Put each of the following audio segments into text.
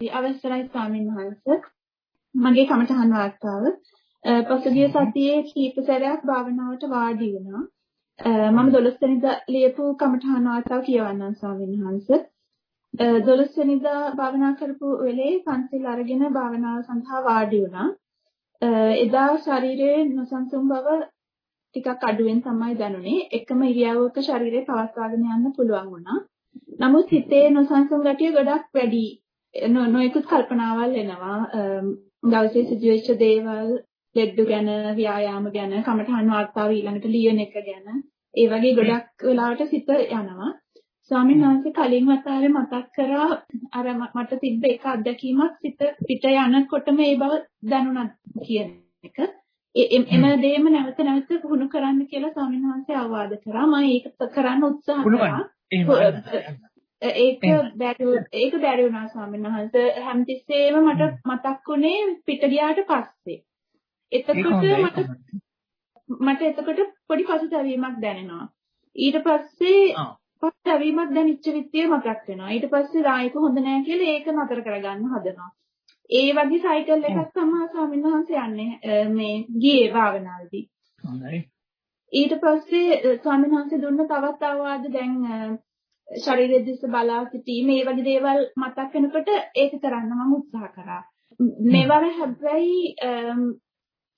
අවසරයි ස්වාමීන් වහන්සේ. මගේ කමඨහන් වාර්තාව පසුගිය සතියේ කීප සැරයක් භාවනාවට වාඩි වුණා. මම 12 වෙනිදා ලියපු කමඨහන් වාර්තාව කියවන්නම් ස්වාමීන් වහන්සේ. 12 වෙනිදා භාවනා කරපු වෙලේ පන්සිල් අරගෙන භාවනාව සඳහා වාඩි වුණා. එදා ශරීරයේ නොසන්සුන් බව ටිකක් අඩුවෙන් තමයි දැනුනේ. එකම ඉරියව්වක ශරීරය පවත්වාගෙන යන්න පුළුවන් වුණා. නමුත් හිතේ නොසන්සුන් ගතිය ගොඩක් වැඩි. නොයෙකුත් කල්පනාවල් එනවා. දවසේ සිදු වෙච්ච දේවල්, ලෙඩ ගැන, ව්‍යායාම ගැන, කමඨහන් වාර්තාව ඊළඟට ලියන එක ගැන, ඒ වගේ ගොඩක් වෙලාවට සිත යනවා. ස්වාමීන් වහන්සේ කලින් වතාවේ මතක් කරා අර මට තිබ්බ එක අත්දැකීමක් සිත පිට යනකොටම ඒ බව දැනුණා කියන එක. එම දේම නැවත නැවත පුහුණු කරන්න කියලා ස්වාමීන් වහන්සේ අවවාද කරා. මම ඒක කරන්න උත්සාහ කරා. ඒක බැරි ඒක බැරි වුණා ස්වාමීන් වහන්සේ හැමතිස්සෙම මට මතක් වුණේ පිට ගියාට පස්සේ. එතකොට මට මට එතකොට පොඩි පසුතැවීමක් දැනෙනවා. ඊට පස්සේ පසුතැවීමක් දැනෙච්ච විදිය මතක් වෙනවා. ඊට පස්සේ රායක හොඳ නැහැ කියලා ඒක නතර කරගන්න හදනවා. ඒ වගේ සයිකල් එකක් තමයි ස්වාමීන් වහන්සේ යන්නේ මේ ගියේ භාවනාවේදී. හොඳයි. ඊට පස්සේ ස්වාමීන් වහන්සේ දුන්න තවත් අවවාද දැන් ශරීරය දිස්ස බලා සිටීම මේ වගේ දේවල් මතක් වෙනකොට ඒක කරන්න මම උත්සාහ කරා. මේවර හැබැයි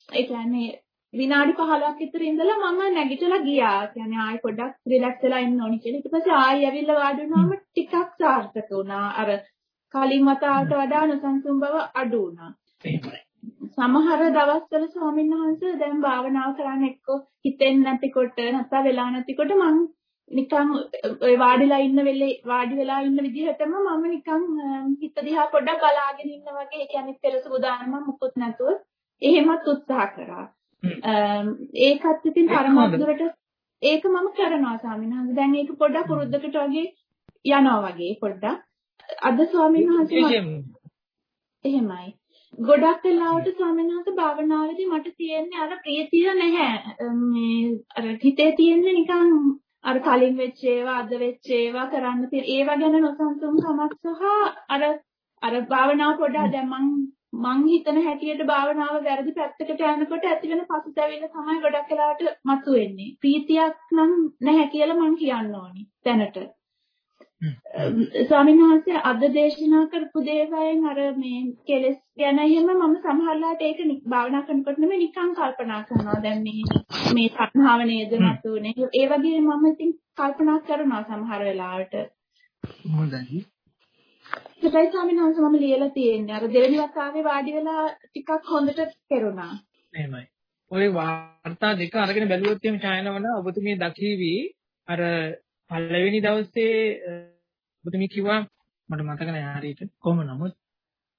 ඒ කියන්නේ විනාඩි 15ක් විතර ඉඳලා මම නැගිටලා ගියා. කියන්නේ ආයෙ පොඩ්ඩක් රිලැක්ස් වෙලා ඉන්න ඕනි කියලා. ඊට පස්සේ ආයෙ ඇවිල්ලා වාඩි වුණාම ටිකක් සාර්ථක වුණා. අර කලින් වතාවට වඩා නොසන්සුන් බව අඩු වුණා. සමහර දවස්වල ස්වාමීන් වහන්සේ දැන් භාවනාව කරන්න එක්ක හිතෙන්නේ නැතිකොට නැත්නම් වෙලා නැතිකොට මම නිකන් වාඩිලා ඉන්න වෙලේ වාඩි වෙලා ඉන්න විදිහටම මම නිකන් හිත දිහා පොඩ්ඩක් බලාගෙන ඉන්න වගේ ඒ කියන්නේ පෙර සූදානම මුකුත් නැතුව එහෙමත් උත්සාහ කරා. ඒකත් ඉතින් පරමද්දුරට ඒක මම කරනවා ස්වාමීන් වහන්සේ. දැන් ඒක පොඩ්ඩක් පුරුද්දකට වගේ යනවා වගේ පොඩ්ඩක්. අද ස්වාමීන් වහන්සේ එහෙමයි. ගොඩක් වෙලාවට ස්වාමීන් වහන්සේ භාවනාවේදී මට තියෙන්නේ අර ප්‍රීතිය නැහැ. මේ අර හිතේ තියෙන්නේ නිකන් අර කලින් වෙච්ච ඒවා අද වෙච්ච ඒවා කරන්න තියෙන ඒවා ගැන නොසන්සුන්කමක් සහ අර අර භාවනාව පොඩ්ඩක් දැන් මං මං හිතන හැටියට භාවනාව වැරදි පැත්තකට යනකොට ඇති වෙන පසුතැවිල්ල තමයි ගොඩක් වෙලාවට මතුවෙන්නේ. ප්‍රීතියක් නම් නැහැ කියලා මං කියන්න ඕනි දැනට. ස්වාමීන් වහන්සේ අද දේශනා කරපු දේවයෙන් අර මේ කෙලස් ගැන එහෙම මම සමහරලාට ඒක භාවනා කරනකොට නෙමෙයි නිකන් කල්පනා කරනවා. දැන් මේ මේ සංහාව නේද මතුනේ ඒ වගේ මම ඉතින් කල්පනා කරනවා සමහර වෙලාවට. හොඳයි. හැබැයි ස්වාමීන් වහන්සේ මම ලියලා තියෙන්නේ. අර දෙවෙනි වතාවේ වාඩි වෙලා ටිකක් හොඳට කෙරුණා එහෙමයි. ඔය වාර්තා දෙක අරගෙන බැලුවොත් එහෙම ඡායනවන ඔබතුමිය දකිවි. අර පළවෙනි දවසේ ඔබතුමිය කිව්වා මට මතක නෑ හරියට කොහොම නමුත්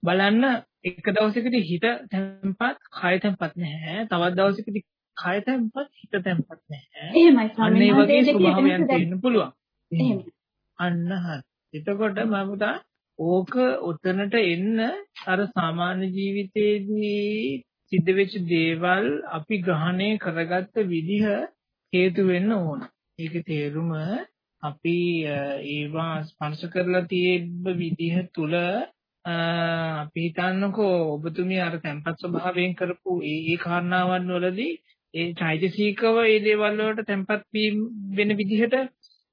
බලන්න එක දවසකදී හිත තැම්පත් කය තැම්පත් නැහැ. තවත් දවසකදී කය තැම්පත් හිත තැම්පත් නැහැ. එහෙමයි ස්වාමීන් වහන්සේ වගේ ස්වභාවයන් තියෙන්න පුළුවන්. අන්න හරි. එතකොට මම ඕක උතනට එන්න අර සාමාන්‍ය ජීවිතයේදී සිද්ධ වෙච්ච දේවල් අපි ග්‍රහණය කරගත්ත විදිහ හේතු වෙන්න ඕන. ඒකේ තේරුම අපි ඒවා ස්පර්ශ කරලා තියෙන විදිහ තුල අපි හිතන්නකෝ ඔබතුමිය අර tempat ස්වභාවයෙන් කරපු ඒ ඒ කාරණාවන් වලදී ඒ චෛතසිකව ඒ දේවල් වලට tempat වෙන විදිහට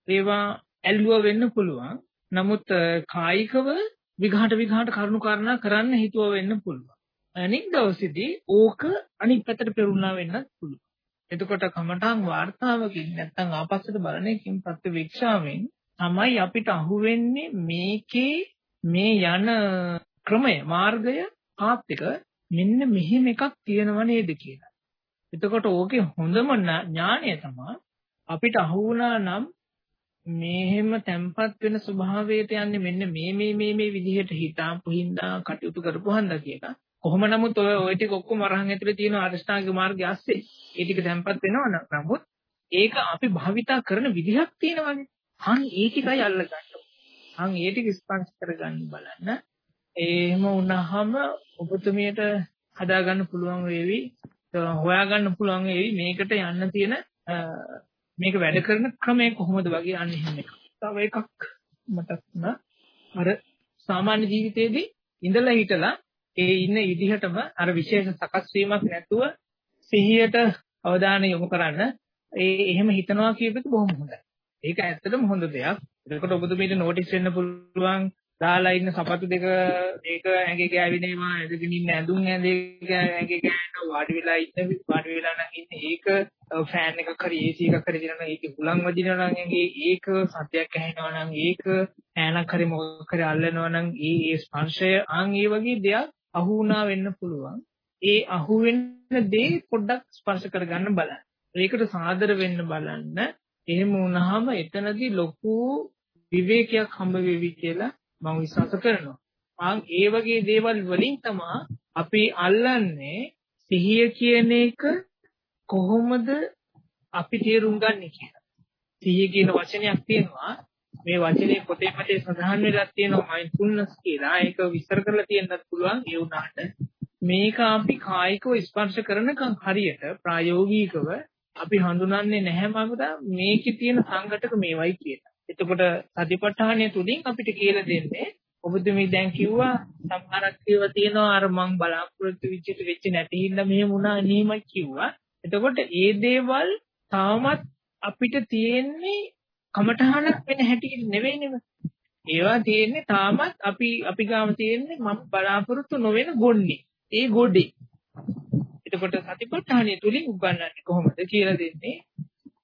ඒවා ඇල්ලුව වෙන්න පුළුවන්. නමුත් කායිකව විඝාට විඝාට කරුණු කාරණා කරන්න හිතුව වෙන්න පුළුවන්. අනිත් දවසේදී ඕක අනිත් පැත්තට පෙරුණා වෙන්නත් පුළුවන්. එතකොට කමඨං වාර්තාවකින් නැත්නම් ආපස්සට බලන එකකින් ප්‍රතිවික්ෂාවෙන් තමයි අපිට අහුවෙන්නේ මේකේ මේ යන ක්‍රමය මාර්ගය පාත් එක මෙන්න මෙහෙම එකක් තියෙනව නේද කියලා. එතකොට ඕකේ හොඳම ඥාණය තමයි අපිට අහුණා නම් මේහෙම තැම්පත් වෙන ස්වභාවයට යන්නේ මෙන්න මේ මේ මේ මේ විදිහට හිතාපු හින්දා කටයුතු කරපු හන්දා කියලා. කොහොම නමුත් ඔය ඔය ටික ඔක්කොම අරහන් ඇතුලේ තියෙන අරිෂ්ඨාංග මාර්ගය ASCII ඒ ටික තැම්පත් වෙනවා නමුත් ඒක අපි භාවිතා කරන විදිහක් තියෙනවානේ. අන් ඒ ටිකයි අල්ලගන්න. අන් ඒ ටික ස්පර්ශ කරගන්න බලන්න. එහෙම වුණාම ඔබතුමියට හදාගන්න පුළුවන් වේවි. හොයාගන්න පුළුවන් වේවි මේකට යන්න තියෙන මේක වැඩ කරන ක්‍රමය කොහොමද වගේ අන්න එහෙම එකක්. තව එකක් මතක් වුණා. අර සාමාන්‍ය ජීවිතයේදී ඉඳලා හිටලා ඒ ඉන්න විදිහටම අර විශේෂ සකස් වීමක් නැතුව සිහියට අවධානය යොමු කරන්න ඒ එහෙම හිතනවා කියපෙක බොහොම හොඳයි. ඒක ඇත්තටම හොඳ දෙයක්. එතකොට ඔබතුමීට නෝටිස් වෙන්න පුළුවන් දාලා ඉන්න සපත්තු දෙක ඒක ඇඟේ ගෑවිනේවා ඇදගෙන ඉන්න ඇඳුම් ඇඳේ ඇඟේ ගෑවෙන වාඩි වෙලා ඉන්න වාඩි වෙලා නම් ඉන්නේ ඒක ෆෑන් එකක් හරි AC එකක් හරි දිනන ඒක හුලං වදිනවා නම් ඇඟේ ඒක සත්‍යයක් ඇහෙනවා නම් ඒක ඈනක් හරි මොකක් හරි අල්ලනවා නම් ඒ ඒ ස්පර්ශය ආන් ඒ වගේ දෙයක් අහු වුණා වෙන්න පුළුවන් ඒ අහු වෙන්න දේ පොඩ්ඩක් ස්පර්ශ කරගන්න බලන්න ඒකට සාදර වෙන්න බලන්න එහෙම වුණාම එතනදී ලොකු විවේකයක් හම්බ වෙවි කියලා මම විශ්වාස කරනවා. ආන් ඒ වගේ දේවල් වලින් තමයි අපි අල්ලන්නේ සිහිය කියන එක කොහොමද අපි තේරුම් ගන්නේ කියලා. සිහිය කියන වචනයක් තියෙනවා. මේ වචනේ පොතේ පතේ සඳහන් වෙලා තියෙනවා මයින්ඩ්ෆුල්නස් කියලා. ඒක විස්තර කරලා තියෙන්නත් පුළුවන් ඒ උනාට. මේක අපි කායිකව ස්පර්ශ කරනකම් හරියට ප්‍රායෝගිකව අපි හඳුනන්නේ නැහැ මමද මේකේ තියෙන සංඝටක මේවයි කියලා. එතකොට සතිපට්ඨානය තුලින් අපිට කියලා දෙන්නේ ඔබතුමී දැන් කිව්වා සමහරක් ඒවා තියෙනවා අර මං බලාපොරොත්තු වෙච්චිට වෙච්ච නැති හින්දා මෙහෙම වුණා නීමයි කිව්වා. එතකොට ඒ දේවල් තාමත් අපිට තියෙන්නේ කමඨහනක් වෙන හැටියට නෙවෙයි නෙවෙයි. ඒවා තියෙන්නේ තාමත් අපි අපි ගාම තියෙන්නේ මම බලාපොරොත්තු නොවන ගොන්නේ. ඒ ගොඩේ. එතකොට සතිපට්ඨානය තුලින් උගන්වන්නේ කොහොමද කියලා දෙන්නේ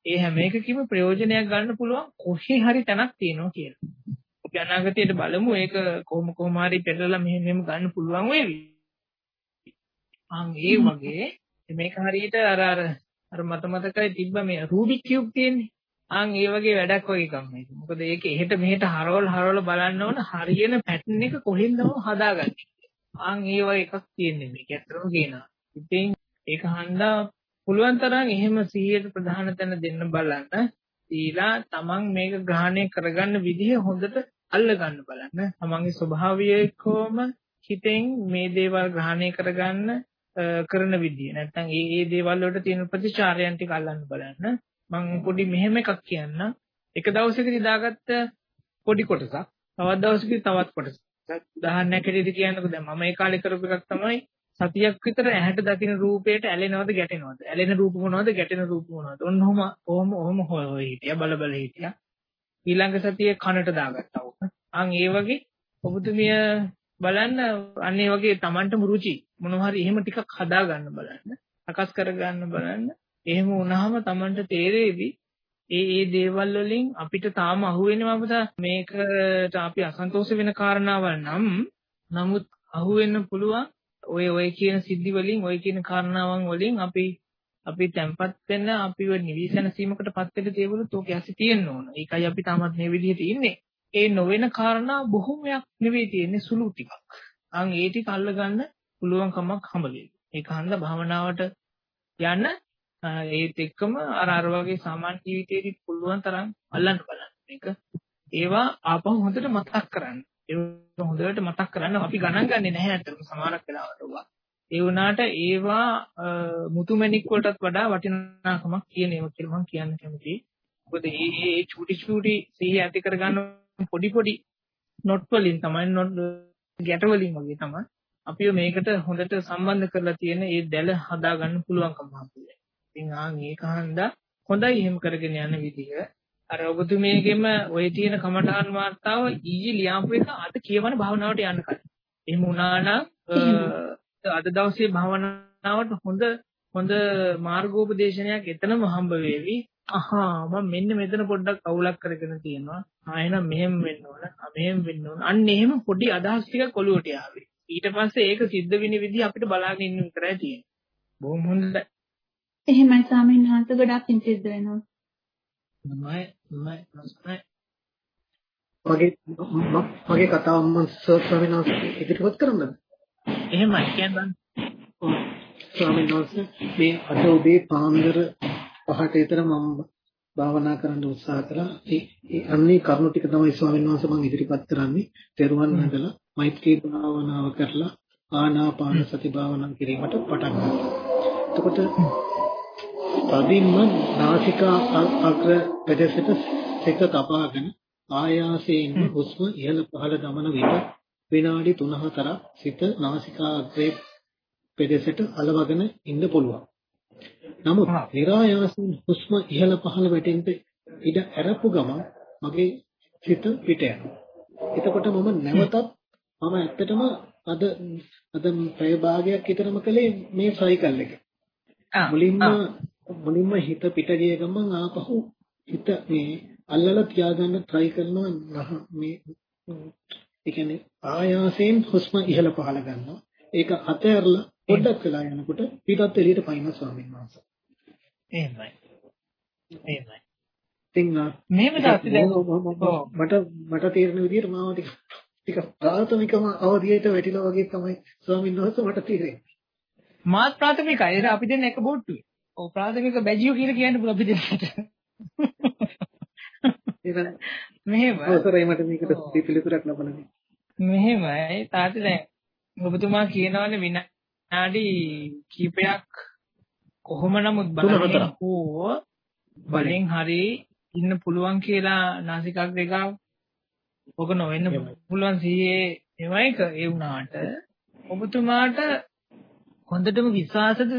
ඒ හැම එකකම ප්‍රයෝජනයක් ගන්න පුළුවන් කොහේ හරි තැනක් තියෙනවා කියලා. අපි අනාගතයට බලමු ඒක කොහොම කොහොම හරි පෙරලා මෙහෙම මෙහෙම ගන්න පුළුවන් වේවි. අන් ඒ වගේ මේක හරියට අර අර අර මත මතකයි තිබ්බ මේ රූබික් කියුබ් තියෙන්නේ. අන් ඒ වගේ වැඩක් වගේ කම් මේක. මොකද ඒක එහෙට මෙහෙට හරවල හරවල බලන්න ඕන හරියන පැටර්න් එක කොහෙන්ද හදාගන්නේ. අන් ඒ වගේ එකක් තියෙන්නේ මේක ඇත්තටම කියනවා. ඉතින් ඒක හන්දා පුළුවන් තරම් එහෙම 100ට ප්‍රධාන තැන දෙන්න බලන්න. දීලා තමන් මේක ග්‍රහණය කරගන්න විදිහ හොඳට අල්ල ගන්න බලන්න. තමන්ගේ ස්වභාවයකෝම හිතෙන් මේ දේවල් ග්‍රහණය කරගන්න කරන විදිය. නැත්නම් ඒ ඒ දේවල් වලට තියෙන ප්‍රතිචාරයන් ටික අල්ලන්න බලන්න. මම පොඩි මෙහෙම එකක් කියන්න. එක දවසකදී දාගත්ත පොඩි කොටසක් තවත් දවසකදී තවත් කොටසක්. උදාහරණයක් හැටියට කියන්නකෝ දැන් මම ඒ කාලේ කරපු එකක් තමයි සතියක් විතර ඇහැට දකින රූපයට ඇලෙනවද ගැටෙනවද? ඇලෙන රූප මොනවද ගැටෙන රූප මොනවද? ඔන්න ඔහම ඔහම ඔහම හොය හොය හිටියා බල බල හිටියා. ඊළඟ සතියේ කනට දාගත්තා උක. අන් ඒ වගේ ඔබතුමිය බලන්න අන්න ඒ වගේ Tamanටම රුචි මොනවා හරි එහෙම ටිකක් හදා ගන්න බලන්න. සකස් කර ගන්න බලන්න. එහෙම වුණාම Tamanට තේරෙවි ඒ ඒ දේවල් වලින් අපිට තාම අහුවෙන්නේ මමද මේකට අපි අසන්තෝෂ වෙන කාරණාවල් නම් නමුත් අහුවෙන්න පුළුවන් ඔය ඔය කියන සිද්ධි වලින් ඔය කියන කාරණාවන් වලින් අපි අපි තැම්පත් වෙන්න අපිව නිවිසන සීමකටපත් වෙන්න දේවලුත් ඕකේ ඇසි තියෙන්න ඕන. ඒකයි අපි තාමත් මේ විදිහට ඉන්නේ. ඒ නොවන කාරණා බොහොමයක් නෙවෙයි තියෙන්නේ සුළු ටිකක්. අන් ඒ ටික අල්ලගන්න පුළුවන් කමක් හම්බෙයි. ඒක හන්ද භාවනාවට යන්න ඒත් එක්කම අර අර වගේ සාමාන්‍ය ජීවිතේදී පුළුවන් තරම් අල්ලන්න බලන්න. මේක ඒවා ආපහු හොඳට මතක් කරන්න. ඒක හොඳට මතක් කරන්න අපි ගණන් ගන්නේ නැහැ අතන සමහරක් වෙලාවට උවා. ඒ වුණාට ඒවා මුතුමැණික් වලටත් වඩා වටිනාකමක් කියන ඒවා කියලා මම කියන්න කැමතියි. මොකද මේ මේ චූටි චූටි සිහිය ඇති කරගන්න පොඩි පොඩි නොට් වලින් තමයි නොට් ගැට වලින් වගේ තමයි අපිව මේකට හොඳට සම්බන්ධ කරලා තියෙන ඒ දැල හදා ගන්න පුළුවන්කම හම්බුනේ. ඉතින් ආන් ඒක හන්දා හොඳයි එහෙම කරගෙන යන විදිහ අර ඔබතුමියගෙම ওই තියෙන කමඨාන් වාර්තාව ඊයේ ලියාපු එක අද කියවන භාවනාවට යන්න කලින්. එහෙම වුණා නම් අද දවසේ භාවනාවට හොඳ හොඳ මාර්ගෝපදේශනයක් එතනම හම්බ වෙවි. අහා මම මෙන්න මෙතන පොඩ්ඩක් අවුලක් කරගෙන තියෙනවා. ආ එහෙනම් මෙහෙම වෙන්න ඕන. මෙහෙම වෙන්න ඕන. අන්න එහෙම පොඩි අදහස් ටිකක් ඔලුවට ආවේ. ඊට පස්සේ ඒක සිද්ධ වෙන විදිහ අපිට බලාගෙන ඉන්න විතරයි තියෙන්නේ. බොහොම හොඳයි. එහෙමයි ස්වාමීන් වහන්සේ ගොඩක් සිද්ධ වෙනවා. මම මම මම මගේ මගේ කතාව මම ස්වාමීන් වහන්සේ ඉදිරිපත් කරන්නද? එහෙමයි කියන්න. ස්වාමීන් වහන්සේ මේ අද උදේ පාන්දර පහට විතර මම භාවනා කරන්න උත්සාහ කළා. ඒ අන්නේ කරුණු ටික තමයි ස්වාමීන් වහන්සේ මම ඉදිරිපත් කරන්නේ. තෙරුවන් නැදලා මෛත්‍රී භාවනාව කරලා ආනාපාන සති භාවනා කිරීමට පටන් ගන්නවා. එතකොට තදින්ම නාසිකා අග්‍ර ප්‍රදේශයට සෙක තබාගෙන ආයාසයෙන් හුස්ම ඉහළ පහළ දමන විට විනාඩි 3-4ක් සිත නාසිකාග්‍රේ පෙදෙසට අලවගෙන ඉන්න පුළුවන්. නමුත් નિરાයාසයෙන් හුස්ම ඉහළ පහළ වැටෙන්න ඉඩ ඇරපු ගමන් මගේ සිත පිට යනවා. එතකොට මම නැවතත් මම ඇත්තටම අද අද පැය භාගයක් විතරම කළේ මේ සයිකල් එක. මුලින්ම මුලින්ම හිත පිට ගිය ගමන් ආපහු හිත මේ අල්ලලා තියාගන්න try කරනවා මේ ඒ කියන්නේ ආයාසයෙන් හුස්ම ඉහළ පහළ ගන්නවා. ඒක අතහැරලා පොඩ්ඩක් වෙලා යනකොට පිටත් එළියට පයින්න ස්වාමීන් වහන්සේ. එහෙමයි. එහෙමයි. ඉතින් දාස්ති දැන් මට මට තේරෙන විදිහට මාව ටික ටික ප්‍රාථමිකම අවධියට වැටිලා වගේ තමයි ස්වාමීන් වහන්සේ මට තේරෙන්නේ. මාත් ප්‍රාථමිකයි. ඒක අපි දෙන්න එක බෝට්ටුවේ. ඔව් ප්‍රාථමික බැජියෝ කියලා කියන්න පුළුවන් අපි දෙන්නට. මෙහෙම අවසරයි මට මේකට පිළිතුරක් ලබන්න. මෙහෙමයි තාත්තා දැන් ඔබතුමා කියනවානේ විනාඩි කීපයක් කොහොම නමුත් බලන්න හෝ බලෙන් හරි ඉන්න පුළුවන් කියලා නාසිකාග්‍රේ ගාව. ඔක නොවෙන්න පුළුවන් සීයේ එවයික ඒ වුණාට ඔබතුමාට හොඳටම විශ්වාසද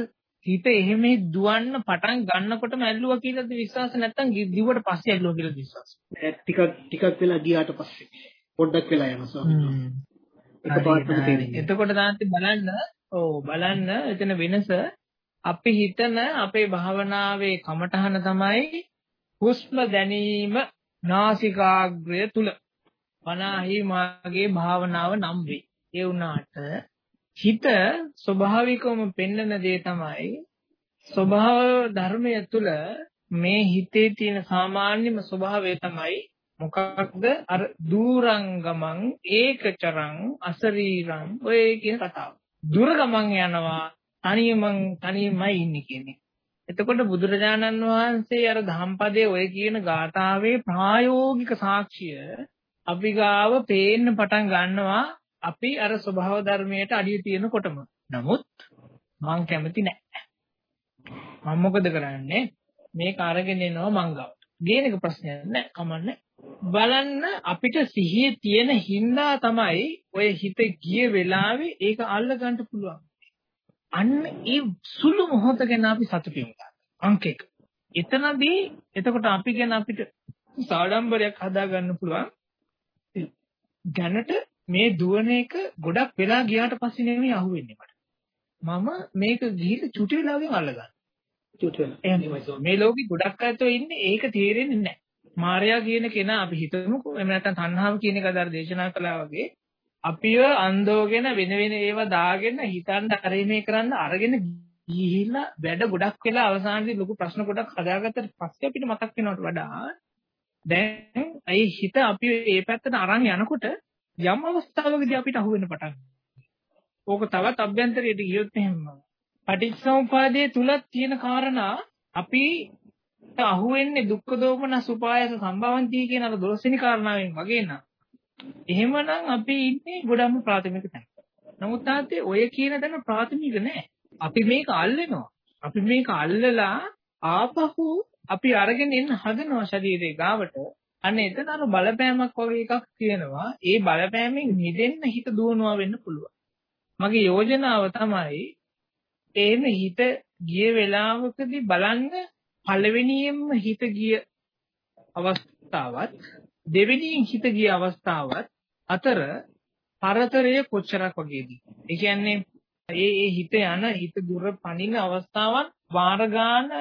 හිත එහෙම දුවන්න පටන් ගන්නකොටම ඇල්ලුවා කියලාද විශ්වාස නැත්තම් දිවට පස්සේ ඇල්ලුවා කියලාද විශ්වාස? ටිකක් ටිකක් වෙලා ගියාට පස්සේ. පොඩ්ඩක් වෙලා යනවා ස්වාමීන් වහන්සේ. එතකොට තාන්ති බලන්න. ඔව් බලන්න. එතන වෙනස. අපි හිතන අපේ භාවනාවේ කමඨහන තමයි හුස්ම දැනීම නාසිකාග්‍රය තුල. වනාහි මාගේ භාවනාව නම් වේ. ඒ වුණාට හිත ස්වභාවිකවම පෙන්වන දේ තමයි ස්වභාව ධර්මය තුල මේ හිතේ තියෙන සාමාන්‍යම ස්වභාවය තමයි මොකක්ද අර දූරංගමං ඒකචරං අසරීරං ඔය කියන කතාව. දුර ගමන් යනවා තනියමං තනියමයි ඉන්නේ කියන්නේ. එතකොට බුදුරජාණන් වහන්සේ අර ධම්පදයේ ඔය කියන ගාථාවේ ප්‍රායෝගික සාක්ෂිය අපි ගාව පේන්න පටන් ගන්නවා අපි අර ස්වභාව ධර්මයට අඩිය තියෙනකොටම. නමුත් මං කැමති නැහැ. මම මොකද කරන්නේ? මේක අරගෙන එනවා මං ගාවට. ගේන එක ප්‍රශ්නයක් නැහැ. කමන්නේ. බලන්න අපිට සිහිය තියෙන හින්දා තමයි ඔය හිත ගිය වෙලාවේ ඒක අල්ල ගන්න පුළුවන්. අන්න ඒ සුළු මොහොත ගැන අපි සතුටු වෙනවා. අංක 1. එතනදී එතකොට අපි ගැන අපිට සාඩම්බරයක් හදා ගන්න පුළුවන්. දැනට මේ දුවන එක ගොඩක් වෙලා ගියාට පස්සේ නෙමෙයි අහුවෙන්නේ මට. මම මේක ගිහින් චුටි වෙලාවෙන් අල්ලගන්න. චුටි වෙලා. මේ ලෝකෙ ගොඩක් අයතෝ ඉන්නේ ඒක තේරෙන්නේ නැහැ. මාර්යා කියන කෙනා අපි හිතමුකෝ එහෙම නැත්නම් තණ්හාව කියන එක අදාර දේශනා කළා වගේ අපිව අන්දෝගෙන වෙන වෙන ඒවා දාගෙන හිතන්න අරේ මේ කරන්න අරගෙන ගිහිල්ලා වැඩ ගොඩක් වෙලා අවසානයේදී ලොකු ප්‍රශ්න ගොඩක් හදාගත්තට පස්සේ අපිට මතක් වෙනවට වඩා දැන් ඒ හිත අපි ඒ පැත්තට අරන් යනකොට යම් අවස්ථාවකදී අපිට අහු වෙන පටන් ඕක තවත් අභ්‍යන්තරයට ගියොත් එහෙම පටිච්චසමුපාදයේ තුලත් තියෙන කාරණා අපි අහුවෙන්නේ දුක්ඛ දෝමන සුපායස සම්භවಂತಿ කියන අර 12 වෙනි කාරණාවෙන් වගේ නා. එහෙමනම් අපි ඉන්නේ ගොඩක්ම ප්‍රාථමික තැන. නමුත් තාත්තේ ඔය කියන තැන ප්‍රාථමික නෑ. අපි මේක අල්ලනවා. අපි මේක අල්ලලා ආපහු අපි අරගෙන එන්න හදනවා ශරීරේ ගාවට. අන්න එතන අර බලපෑමක් වගේ එකක් තියෙනවා. ඒ බලපෑමෙන් මිදෙන්න හිත දුවනවා වෙන්න පුළුවන්. මගේ යෝජනාව තමයි එහෙම හිත ගිය වෙලාවකදී බලන්න පළවෙනියෙන්ම හිත ගිය අවස්ථාවත් දෙවෙනියෙන් හිත ගිය අවස්ථාවත් අතර පරතරය කොච්චරක් වගේද? ඒ කියන්නේ ඒ ඒ හිත යන හිත දුර පනින අවස්ථාවන් වාර ගන්න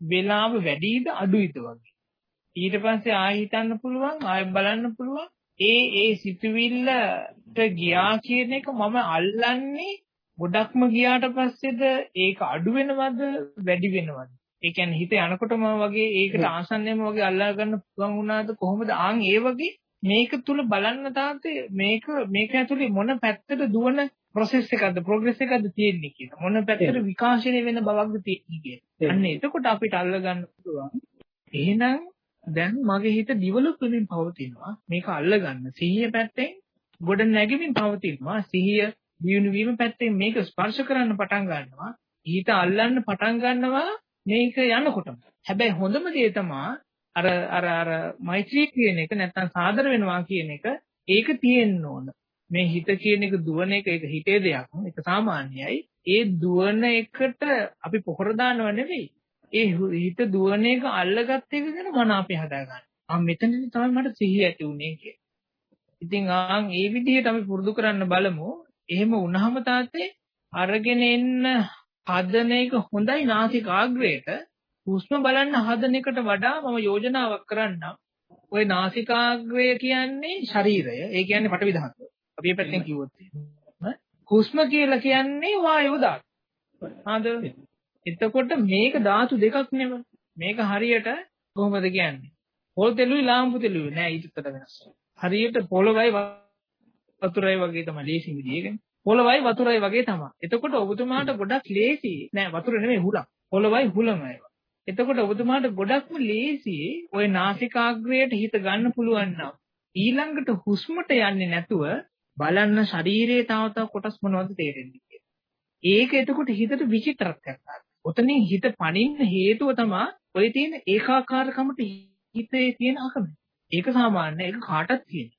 වෙලාව වැඩිද අඩුයිද වගේ. ඊට පස්සේ ආයෙ හිතන්න පුළුවන් ආයෙ බලන්න පුළුවන්. ඒ ඒ සිතුවිල්ලට ගියා කියන එක මම අල්ලන්නේ ගොඩක්ම ගියාට පස්සේද ඒක අඩු වෙනවද වැඩි වෙනවද? ඒ කියන්නේ හිත යනකොටම වගේ ඒකට ආසන්නයම වගේ අල්ලා ගන්න පුළුවන් වුණාද කොහොමද? ආන් ඒ වගේ මේක තුල බලන්න තාත්තේ මේක මේක ඇතුලේ මොන පැත්තට දුවන process එකක්ද progress එකක්ද තියෙන්නේ කියලා මොන පැත්තට විකාශනය වෙන බවක්ද තියෙන්නේ කියලා. අන්න එතකොට අපිට අල්ල ගන්න පුළුවන්. එහෙනම් දැන් මගේ හිත develop වෙමින් පවතිනවා. මේක අල්ල ගන්න. සිහිය පැත්තෙන් ගොඩ නැගෙමින් පවතිනවා. සිහිය දියුණු වීම පැත්තෙන් මේක ස්පර්ශ කරන්න පටන් ගන්නවා. හිත අල්ලන්න පටන් ගන්නවා මේක යනකොටම. හැබැයි හොඳම දේ තමයි අර අර අර මෛත්‍රී කියන එක නැත්තම් සාදර වෙනවා කියන එක ඒක තියෙන්න ඕන. මේ හිත කියන එක දුවන එක ඒක හිතේ දෙයක්. ඒක සාමාන්‍යයි. ඒ දුවන එකට අපි පොහොර දානව නෙවෙයි. ඒ හිත දුවන එක අල්ලගත්ත එක ගැන මන අපි හදාගන්න. ආ මෙතනදී තමයි මට සිහිය ඇති වුනේ කියලා. ඉතින් ආන් ඒ විදිහට අපි පුරුදු කරන්න බලමු. එහෙම වුණාම තාත්තේ අරගෙන එන්න හදන එක හොඳයි නාසිකාග්‍රේට හුස්ම බලන්න හදන එකට වඩා මම යෝජනාවක් කරන්නම්. ওই නාසිකාග්‍රය කියන්නේ ශරීරය. ඒ කියන්නේ පටවි ධාතුව. අපි මේ පැත්තෙන් කිව්වොත් හුස්ම කියලා කියන්නේ වායුව ධාතුව. හරිද? එතකොට මේක ධාතු දෙකක් නෙමෙයි. මේක හරියට කොහොමද කියන්නේ? පොල් තෙලුයි ලාම්පු තෙලුයි නෑ ඊටතර වෙනස්. හරියට පොළොවයි වතුරයි වගේ තමයි ලේසි විදිහේ. පොළොවයි වතුරයි වගේ තමයි. එතකොට ඔබතුමාට ගොඩක් ලේසි නෑ වතුර නෙමෙයි හුලක්. පොළොවයි හුලමයි. එතකොට ඔබතුමාට ගොඩක්ම ලේසි ওই නාසිකාග්‍රයට හිත ගන්න පුළුවන් නම් ඊළඟට හුස්මට යන්නේ නැතුව බලන්න ශරීරයේ තව තව කොටස් මොනවද තේරෙන්නේ කියලා. ඒක එතකොට හිතට විචිත්‍රත්වයක් ගන්නවා. ඔතනින් හිත පණින්න හේතුව තමයි ඔය තියෙන ඒකාකාරකමට හිතේ තියෙන අකම. ඒක සාමාන්‍ය ඒක කාටත් තියෙන.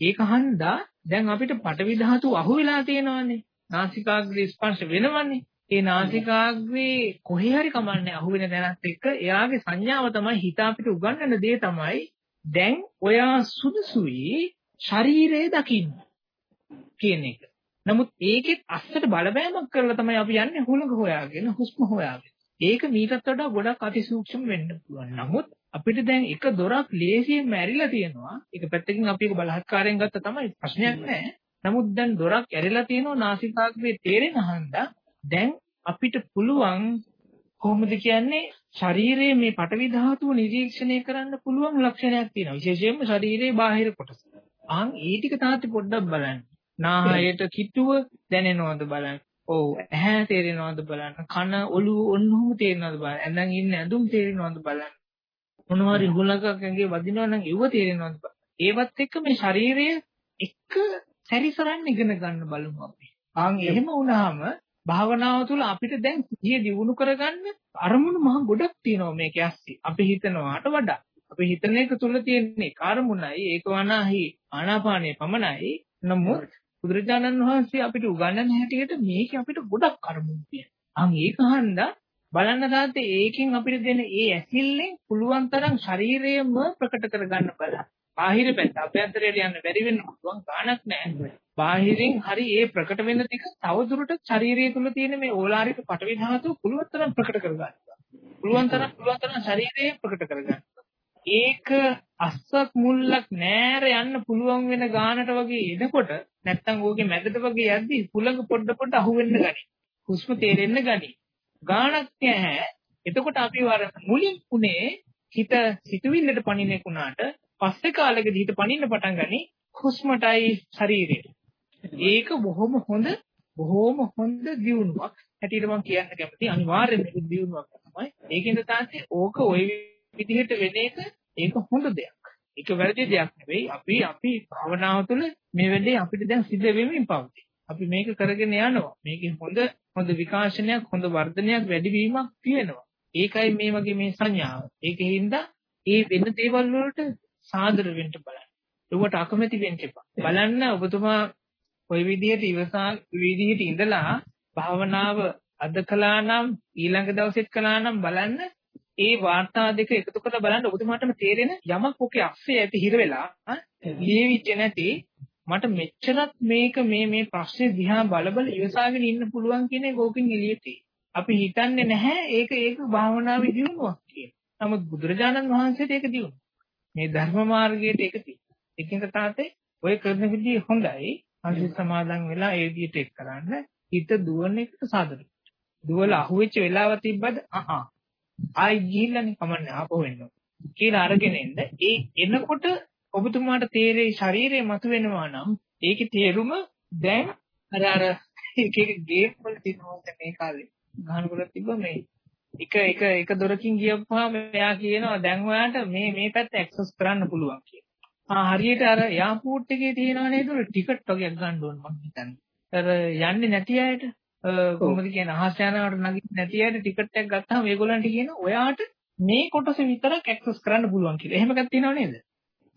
ඒක හන්දා දැන් අපිට පටවි ධාතු අහුවෙලා තියෙනවානේ. නාසිකාග්‍රේ ස්පර්ශ වෙනවනේ. ඒ නාසිකාග්‍රේ කොහේ හරි කමන්නේ අහුවෙන දැනත් එක්ක එයාගේ සංඥාව තමයි හිත අපිට උගන්වන දේ තමයි දැන් ඔයා සුදුසුයි ශරීරය දකින්න කියන එක. නමුත් ඒකෙත් අස්සට බලපෑමක් කරලා තමයි අපි යන්නේ හුලඟ හොයාගෙන හුස්ම හොයාගෙන. ඒක මීටත් වඩා ගොඩක් අතිසූක්ෂම වෙන්න පුළුවන්. නමුත් අපිට දැන් එක දොරක් ලේසියෙන් මැරිලා තියෙනවා. ඒක පැත්තකින් අපි ඒක බලහත්කාරයෙන් ගත්ත තමයි ප්‍රශ්නයක් නැහැ. නමුත් දැන් දොරක් ඇරිලා තියෙනවා නාසිකාග්‍රේ තේරෙන හන්දා දැන් අපිට පුළුවන් කොහොමද කියන්නේ ශරීරයේ මේ පටවි ධාතුව නිරීක්ෂණය කරන්න පුළුවන් ලක්ෂණයක් තියෙනවා. විශේෂයෙන්ම ශරීරයේ බාහිර කොටස. ආන් ඒ ටික තාත්ති පොඩ්ඩක් බලන්න. නාහයට කිට්ටුව දැනෙනවද බලන්න. ඔව් ඇහැ තේරෙනවද බලන්න. කන ඔළුව ඔන්නෝම තේරෙනවද බලන්න. ඇඳන් ඉන්න ඇඳුම් තේරෙනවද බලන්න. මොනවාරි හුලඟක් ඇඟේ වදිනවා නම් ඒව තේරෙනවද බලන්න. ඒවත් එක්ක මේ ශරීරය එක සැරිසරන්න ඉගෙන ගන්න බලමු අපි. ආන් එහෙම වුණාම භාවනාව තුළ අපිට දැන් සිහිය දියුණු කරගන්න අරමුණු මහ ගොඩක් තියෙනවා මේක ඇස්සේ. අපි හිතනවාට වඩා. අපි හිතන එක තුළ තියෙන කාර්මුණයි ඒක වනාහි ආනාපානය පමණයි. නමුත් බුදුරජාණන් වහන්සේ අපිට උගන්වන හැටියට මේක අපිට ගොඩක් අරමුණු තියෙනවා. අන් ඒක හන්දා බලන්න තාත්තේ ඒකෙන් අපිට දෙන ඒ ඇසිල්ලෙන් පුළුවන් තරම් ශරීරයම ප්‍රකට කරගන්න බලන්න. බාහිර පැත්ත අභ්‍යන්තරයට යන්න බැරි වෙන්න පුළුවන් ගාණක් නැහැ. බාහිරින් හරි ඒ ප්‍රකට වෙන ටික තවදුරටත් ශරීරය තුල තියෙන මේ ඕලාරික පටවි ධාතුව පුළුවන් තරම් ප්‍රකට කරගන්නවා. පුළුවන් තරම් පුළුවන් තරම් ශරීරය ප්‍රකට කරගන්නවා. ඒක අස්සක් මුල්ලක් නෑර යන්න පුළුවන් වෙන ගානට වගේ එනකොට නැත්තම් ඕකේ මැදට වගේ යද්දි හුලඟ පොඩ පොඩ අහුවෙන්න ගනි. හුස්ම තේරෙන්න ගනි. ගානක් නැහැ. එතකොට අපි වර මුලින් උනේ හිත සිතුවිල්ලට පණිනෙකුණාට පස්සේ කාලෙකදී හිත පණින්න පටන් ගනි හුස්මටයි ශරීරයට. ඒක බොහොම හොඳ බොහොම හොඳ දියුණුවක්. හැටියට මම කියන්න කැමති අනිවාර්යයෙන්ම දියුණුවක් තමයි. ඒකෙන්ද තාත්තේ ඕක ওই විදිහට වෙන එක ඒක හොඳ දෙයක්. ඒක වැරදි දෙයක් නෙවෙයි. අපි අපි භවනාව තුළ මේ වෙලේ අපිට දැන් සිද්ධ වෙමින් පවතී. අපි මේක කරගෙන යනවා. මේකේ හොඳ හොඳ විකාශනයක්, හොඳ වර්ධනයක් වැඩිවීමක් තියෙනවා. ඒකයි මේ වගේ මේ සංඥාව. ඒකෙන්ද ඒ වෙන දේවල් වලට සාදර වෙන්න බලන්න. ඒකට අකමැති වෙන්න එපා. බලන්න ඔබතුමා ওই විදිහට ඉවසා විදිහට ඉඳලා භාවනාව අද කළා නම් ඊළඟ දවසෙත් කළා නම් බලන්න ඒ වාර්තා දෙක එකතු කරලා බලන්න ඔබතුමාටම තේරෙන යමක් ඔකේ අස්සේ ඇති හිර වෙලා ලියවිච්ච නැති මට මෙච්චරත් මේක මේ මේ ප්‍රශ්නේ දිහා බලබල ඉවසාගෙන ඉන්න පුළුවන් කියන එක ඕකෙන් එළියට අපි හිතන්නේ නැහැ ඒක ඒක භාවනාවේ දියුණුවක් කියලා. නමුත් බුදුරජාණන් වහන්සේට ඒක දියුණුව. මේ ධර්ම මාර්ගයට ඒක තියෙනවා. ඒකින් තාතේ ඔය කරන විදිහ හොඳයි. අනිත් සමාදන් වෙලා ඒ විදිහට එක් කරන්න හිත දුවන එකට සාදර. දුවල අහුවෙච්ච වෙලාව තිබ්බද අහා. ආයි ගිහිල්ලානේ කමන්නේ ආපහු එන්න. කියලා අරගෙන එන්න ඒ එනකොට ඔබතුමාට තේරෙයි ශරීරය මතුවෙනවා නම් ඒකේ තේරුම දැන් අර අර එක එක ගේම් වල තියෙනවා මේ කාලේ. ගහනකොට තිබ්බ මේ එක එක එක දොරකින් ගියපුවාම එයා කියනවා දැන් ඔයාලට මේ මේ පැත්ත ඇක්සස් කරන්න පුළුවන් කියලා. ආ හරියට අර එයාපෝට් එකේ තියෙනවා නේද ටිකට් වගේක් ගන්න ඕන මං හිතන්නේ. අර යන්නේ නැති අයට කොහොමද කියන අහස යනවට නගින්න නැති අයට ටිකට් එකක් ගත්තාම ඒගොල්ලන්ට කියන ඔයාට මේ කොටස විතරක් ඇක්සස් කරන්න පුළුවන් කියලා. එහෙම එකක් තියෙනව නේද?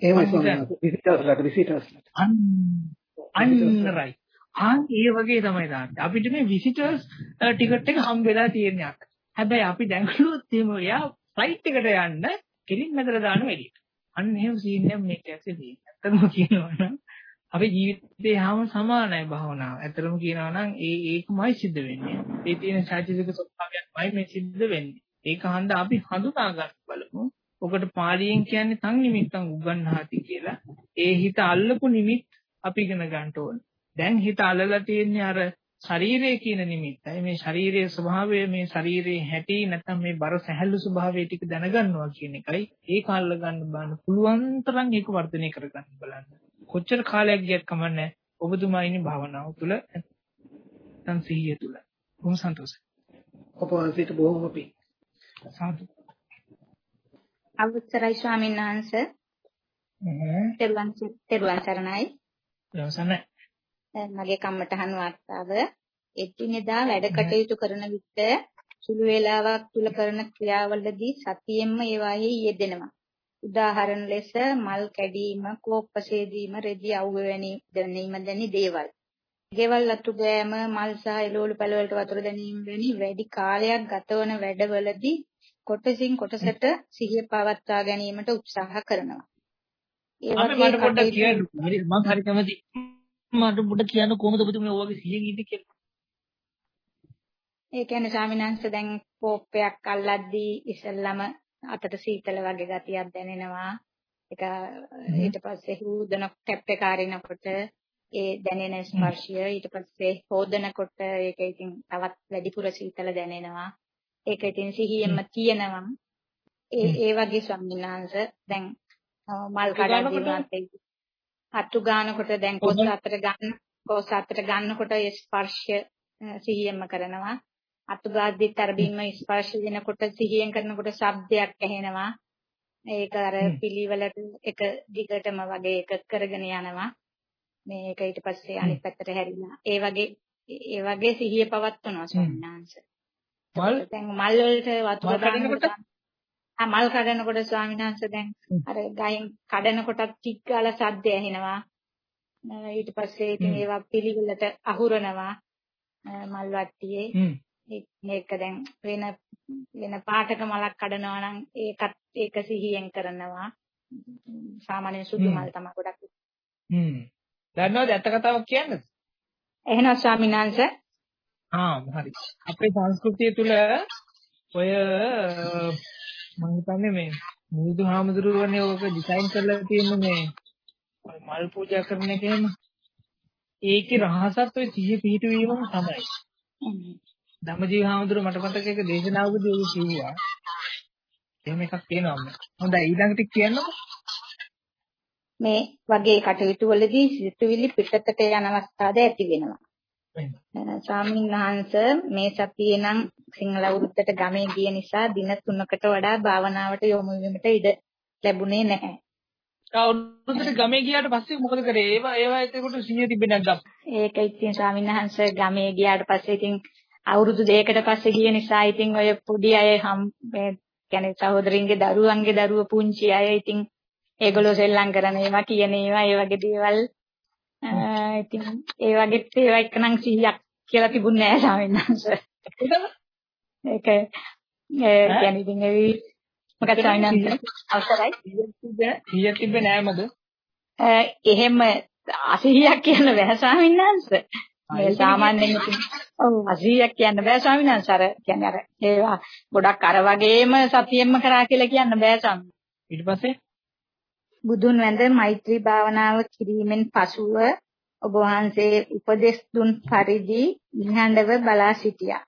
එහෙමයි. ආන් ඒ වගේ තමයි දාන්නේ. අපිට මේ විසිටර්ස් ටිකට් එක හම්බ වෙලා තියෙන්නේ. හැබැයි අපි දැන් කළොත් එහෙම එයා ෆ්ලයිට් එකට යන්න කෙලින් මැදලා දාන වෙලියට. අන්න එහෙම සීන් එකක් මේක ඇස්සේ තියෙනවා. ඇත්තම කියනවා නම් අපේ ජීවිතේ හැම සමානයි භවනාව. ඇත්තටම කියනවා නම් ඒ ඒකමයි සිද්ධ වෙන්නේ. ඒ තියෙන චෛතසික ස්වභාවයක්මයි මේ සිද්ධ වෙන්නේ. ඒක හන්ද අපි හඳුනා ගන්න බලමු. ඔකට පාලියෙන් කියන්නේ සංනිමිත්තන් උගන්හාති කියලා. ඒ හිත අල්ලපු නිමිත් අපි ඉගෙන ගන්න ඕනේ. දැන් හිත අල්ලලා තියෙන්නේ අර ශරීරය කියන නිමිත්තයි. මේ ශරීරයේ ස්වභාවය මේ ශරීරයේ හැටි නැත්නම් මේ බර සැහැල්ලු ස්වභාවය ටික දැනගන්නවා කියන එකයි. ඒක අල්ල ගන්න බලන්න පුළුවන් තරම් ඒක වර්ධනය කරගන්න බලන්න. කොච්චර කාලයක් ගියත් කමන්නේ ඔබතුමා ඉන්නේ භාවනාව තුළ නැත්නම් සිහිය තුළ. බොහොම සන්තෝෂයි. ඔබ වහන්සේට බොහොම පිං. සාදු. අවසරයි ස්වාමීන් වහන්සේ. තෙරුවන් තෙරුවන් සරණයි. මගේ කම්මටහන් වාර්තාව එදිනෙදා වැඩ කටයුතු කරන විට සුළු වේලාවක් තුල කරන ක්‍රියාවලදී සතියෙන්ම ඒවාෙහි යෙදෙනවා. උදාහරණ ලෙස මල් කැඩීම, කෝප්ප සේදීම, රෙදි අවුව වැනි දැනීම දැනි දේවල්. ගෙවල් අතු ගෑම, මල් සහ එළවලු පැලවලට වතුර දැමීම වැනි වැඩි කාලයක් ගතවන වැඩවලදී කොටසින් කොටසට සිහිය පවත්වා ගැනීමට උත්සාහ කරනවා. ඒ වගේ මට පොඩ්ඩක් කියන්න. හරි මම හරි කැමති. මට පොඩ්ඩක් කියන්න කොහොමද ඔබතුමනි ඔය වගේ සිහියෙන් ඉන්නේ කියලා. ඒ කියන්නේ වහන්සේ දැන් කෝප්පයක් අල්ලද්දී ඉස්සෙල්ලම අතට සීතල වගේ ගතියක් දැනෙනවා. ඒක ඊට පස්සේ හුදන ටැප් එක අරිනකොට ඒ දැනෙන ස්පර්ශය ඊට පස්සේ හොදනකොට ඒක ඉතින් තවත් වැඩිපුර සීතල දැනෙනවා. ඒක ඉතින් සිහියෙන්ම තියෙනවා. ඒ ඒ වගේ ස්වාමීන් වහන්සේ දැන් මල් කඩද්දී අතු ගන්නකොට දැන් කොස් අතට ගන්න කොස් අතට ගන්නකොට ස්පර්ශය සිහියෙන්ම කරනවා. අතු ගාද්දිත් අර බිම්ම ස්පර්ශ වෙනකොට සිහියෙන් කරනකොට ශබ්දයක් ඇහෙනවා. ඒක අර පිළිවෙලට එක දිගටම වගේ එක කරගෙන යනවා. මේක ඊට පස්සේ අනිත් පැත්තට හැරිලා. ඒ වගේ ඒ වගේ සිහිය පවත්වනවා ස්වාමීන් වහන්සේ. මල් දැන් මල් වලට වතුර දානකොට මල් කඩනකොට ස්වාමීන් වහන්සේ දැන් අර ගයින් කඩනකොටත් ටික් ගාලා සද්ද ඇහෙනවා. ඊට පස්සේ ඉතින් ඒවා පිළිවෙලට අහුරනවා මල් වට්ටියේ. මේක දැන් වෙන වෙන පාටක මලක් කඩනවා නම් ඒකත් ඒක සිහියෙන් කරනවා. සාමාන්‍ය සුදු මල් තමයි ගොඩක්. හ්ම්. දන්නවද ඇත්ත කතාවක් කියන්නද? එහෙනම් ස්වාමීන් වහන්සේ ආ හරි. අපේ සංස්කෘතිය තුළ ඔය මම හිතන්නේ මේ බුදුහාමුදුරුවනේ ඔක ඩිසයින් කරලා තියෙන මේ මල් පූජා කරන එකේම ඒකේ රහසත් ඔය සිහිය පිහිටවීමම තමයි. ධම්මජීව හාමුදුරුවෝ මට මතක එක දේශනාවකදී ඔය කිව්වා. එහෙම එකක් තියෙනවා. හොඳයි ඊළඟට කියන්නකෝ. මේ වගේ කටයුතු වලදී සිතුවිලි පිටතට යන අවස්ථාද ඇති වෙනවා. ස්වාමීන් වහන්සේ මේ සතියේ නම් සිංහල වෘත්තට ගමේ ගිය නිසා දින 3කට වඩා භාවනාවට යොමු වීමට ඉඩ ලැබුණේ නැහැ. අවුරුද්දට ගමේ ගියාට පස්සේ මොකද කරේ? ඒවා ඒවා එතකොට සිහිය තිබෙන්නේ නැද්ද? ඒක ඉතින් ස්වාමීන් වහන්සේ ගමේ ගියාට පස්සේ ඉතින් අවුරුදු දෙකකට පස්සේ ගිය නිසා ඉතින් ඔය පොඩි අය හම් මේ කියන්නේ සහෝදරින්ගේ දරුවන්ගේ දරුව පුංචි අය ඉතින් ඒගොල්ලෝ සෙල්ලම් කරන ඒවා කියන ඒවා ඒ වගේ දේවල් ඉතින් ඒ වගේ ඒවා එක්කනම් 100ක් කියලා තිබුණේ නැහැ ස්වාමීන් වහන්සේ. ඒක ඒ කියන්නේ ඉතින් ඒ මොකක්ද ස්වාමීන් වහන්සේ අවසරයි 100ක් තිබ්බේ නෑ මොකද? එහෙම 80ක් කියන්න බෑ ස්වාමීන් වහන්සේ. මේ සාමාන්‍යයෙන් ඔව් 80ක් කියන්න බෑ ස්වාමීන් වහන්සේ. අර කියන්නේ අර ඒවා ගොඩක් අර වගේම සතියෙන්ම කරා කියලා කියන්න බෑ ස්වාමීන්. ඊට පස්සේ බුදුන් වැඳ මෛත්‍රී භාවනාව කිරීමෙන් පසුව ඔබ වහන්සේ උපදෙස් දුන් පරිදි නිහඬව බලා සිටියා.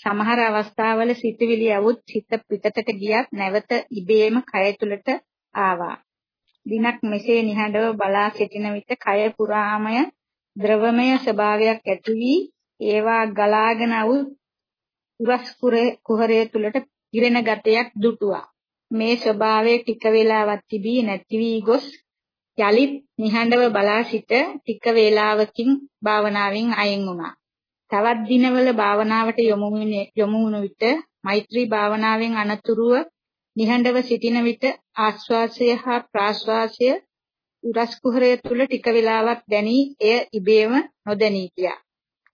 සමහර අවස්ථාවල සිතවිලි ඇවුත් සිත පිටතට ගියත් නැවත ඉබේම කය තුලට ආවා. දිනක් මෙසේ නිහඬව බලා සිටින විට කය පුරාමය ද්‍රවමය ස්වභාවයක් ඇති වී ඒවා ගලාගෙන આવුත් උරස් කුහරය තුලට ඉරෙන ගතියක් දුටුවා. මේ ස්වභාවය ටික වේලාවක් තිබී නැති වී ගොස් යලිත් නිහඬව බලා සිට ටික වේලාවකින් භාවනාවෙන් අයින් වුණා. තවත් දිනවල භාවනාවට යොමු වුණ විට මෛත්‍රී භාවනාවෙන් අනතුරුව නිහඬව සිටින විට ආස්වාසය හා ප්‍රාස්වාසය උරස් කුහරය තුල ටික වේලාවක් දැනී එය ඉබේම නොදැනී ගියා.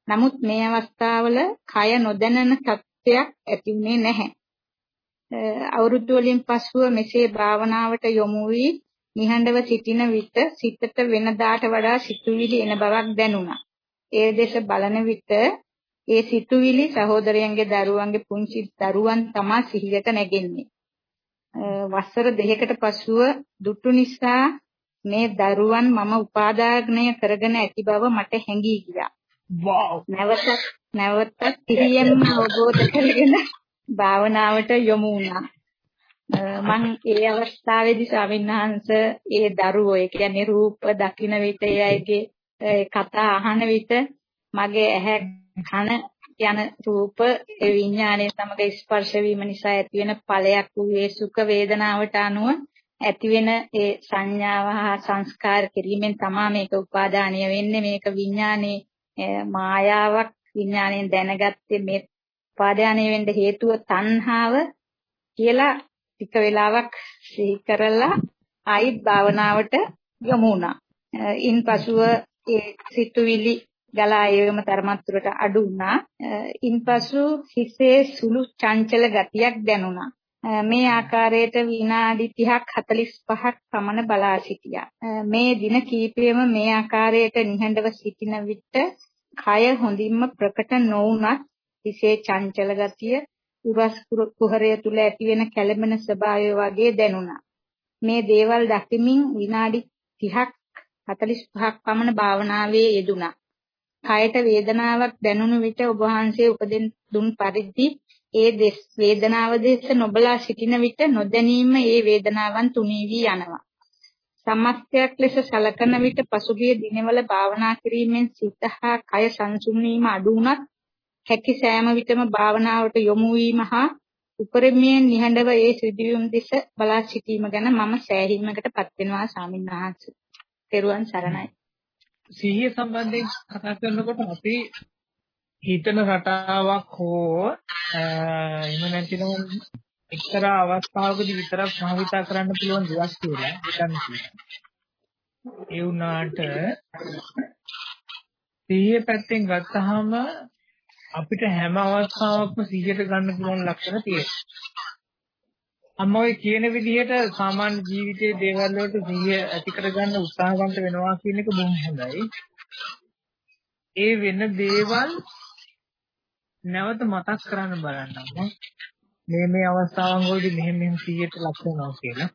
නමුත් මේ අවස්ථාවල කය නොදැනෙන තත්ත්වයක් ඇතිුනේ නැහැ. අවුරුදු වලින් පසුව මෙසේ භාවනාවට යොමු වී නිහඬව සිටින විට සිතට වෙනදාට වඩා සිතුවිලි එන බවක් දැනුණා. ඒ දෙස බලන විට ඒ සිතුවිලි සහෝදරයන්ගේ දරුවන්ගේ පුංචි දරුවන් තමා සිහියට නැගෙන්නේ. වසර දෙකකට පසුව දුටු නිසා මේ දරුවන් මම උපාදානය කරගෙන ඇති බව මට හැඟී ගියා. වව් නැවත නැවත සිහියෙන්ම අවබෝධ කරගෙන භාවනාවට යොමු වුණා. මම ඒ අවස්ථාවේදී ස්වාමීන් වහන්සේ ඒ දරුවෝ ඒ කියන්නේ රූප දකින්න විට ඒ අයගේ කතා අහන විට මගේ ඇහැ කන යන රූප ඒ විඥානයේ සමග ස්පර්ශ වීම නිසා ඇතිවෙන ඵලයක් වූ සුඛ වේදනාවට අනුව ඇතිවෙන ඒ සංඥාව හා සංස්කාර කිරීමෙන් තමයි මේක උපාදානීය වෙන්නේ මේක විඥානයේ මායාවක් විඥාණයෙන් දැනගත්තේ මේ උපාදානීය වෙන්න හේතුව තණ්හාව කියලා ටික වෙලාවක් සිහි කරලා ආයිත් භාවනාවට යොමු වුණා. ඉන්පසුව ඒ සිතුවිලි ගලා ඒවම තරමත්තුරට අඩු වුණා. ඉන්පසු හිසේ සුළු චංචල ගතියක් දැනුණා. මේ ආකාරයට විනාඩි 30ක් 45ක් පමණ බලා සිටියා. මේ දින කීපෙම මේ ආකාරයට නිහඬව සිටින විට කය හොඳින්ම ප්‍රකට නොවුනත් හිසේ චංචල ගතිය උරස් කුහරය තුල ඇතිවෙන කැළඹෙන ස්වභාවය වගේ දැනුණා. මේ දේවල් දකිමින් විනාඩි 30ක් 45ක් පමණ භාවනාවේ යෙදුණා. කයට වේදනාවක් දැනුණු විට ඔබ වහන්සේ උපදෙන් දුන් පරිදි ඒ දෙස් වේදනාව දෙස නොබලා සිටින විට නොදැනීම ඒ වේදනාවන් තුනී වී යනවා. සමස්තයක් ලෙස සලකන විට පසුගිය දිනවල භාවනා කිරීමෙන් සිත හා කය සංසුන් වීම අඩු වුණත් හැකි සෑම විටම භාවනාවට යොමු වීම හා උපරිමයෙන් නිහඬව ඒ සිදුවීම් දෙස බලා සිටීම ගැන මම සෑහීමකටපත් වෙනවා ස්වාමින්වහන්සේ. පෙරුවන් සරණයි. සිහිය සම්බන්ධයෙන් කතා කරනකොට අපි හිතන රටාවක් හෝ එහෙම නැතිනම් එක්තරා අවස්ථාවකදී විතරක් භාවිතා කරන්න පුළුවන් දෙයක් කියලා හිතන්නේ. ඒ වුණාට සිහිය පැත්තෙන් ගත්තාම අපිට හැම අවස්ථාවකම සිහියට ගන්න පුළුවන් ලක්ෂණ තියෙනවා. අම්ම ඔය කියන විදිහට සාමාන්‍ය ජීවිතයේ දේවල් වලට සිහිය ඇති කරගන්න උත්සාහවන්ත වෙනවා කියන එක බොහොම හොඳයි. ඒ වෙන දේවල් නැවත මතක් කරන්න බලන්න. මේ මේ අවස්ථාවන් වලදී මෙහෙම මෙහෙම සිහියට ලක් වෙනවා කියලා.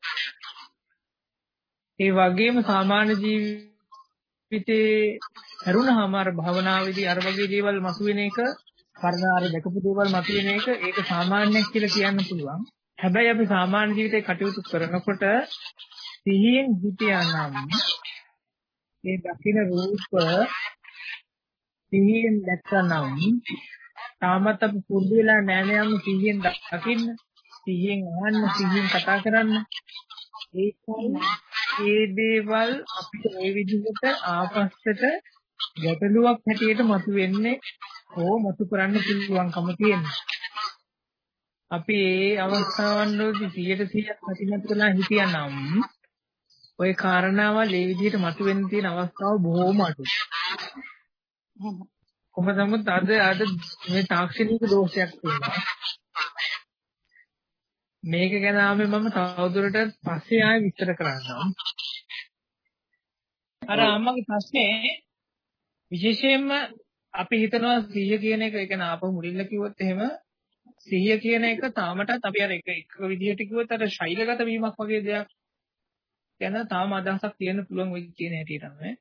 ඒ වගේම සාමාන්‍ය ජීවිතේ කරුණාම අර භවනාවේදී අර වගේ දේවල් මතුවෙන එක පරණාර දැකපු දේවල් මතුවෙන එක ඒක සාමාන්‍යයක් කියලා කියන්න පුළුවන්. හැබැයි අපි සාමාන්‍ය ජීවිතේ කටයුතු කරනකොට සිහියෙන් හිටියානම් මේ දකින්න රූප සිහියෙන් දැක්කනම් තාමත් අපි පුරුදු වෙලා නැහැ යම් සිහියෙන් දකින්න සිහියෙන් අහන්න සිහියෙන් කතා කරන්න. ඒකයි මේ දේවල් අපිට මේ විදිහට ආපස්සට ගැටලුවක් හැටියට මතුවෙන්නේ හෝ මතු කරන්න පුළුවන්කම තියෙනවා අපි ඒ අවස්ථාවන් වලදී 100% ප්‍රතිමත් කරලා හිටියනම් ওই කාරණාවල් ඒ විදිහට මතුවෙන්න තියෙන අවස්ථාව බොහෝම අඩුයි. කොහොමද නමුත් අද අද මේ තාක්ෂණික දෝෂයක් තියෙනවා. මේක ගැන ආවේ මම තවදුරටත් පස්සේ ආයෙ විස්තර කරන්නම්. අර අම්මගේ ප්‍රශ්නේ විශේෂයෙන්ම අපි හිතනවා සිහිය කියන එක ඒ කියන්නේ ආපහු මුලින්ම කිව්වොත් එහෙම සිහිය කියන එක තාමටත් අපි අර එක එක විදිහට කිව්වොත් අර ශෛලගත වීමක් වගේ දෙයක් ගැන තාම අදහසක් තියෙන්න පුළුවන් වෙයි කියන හැටියට තමයි.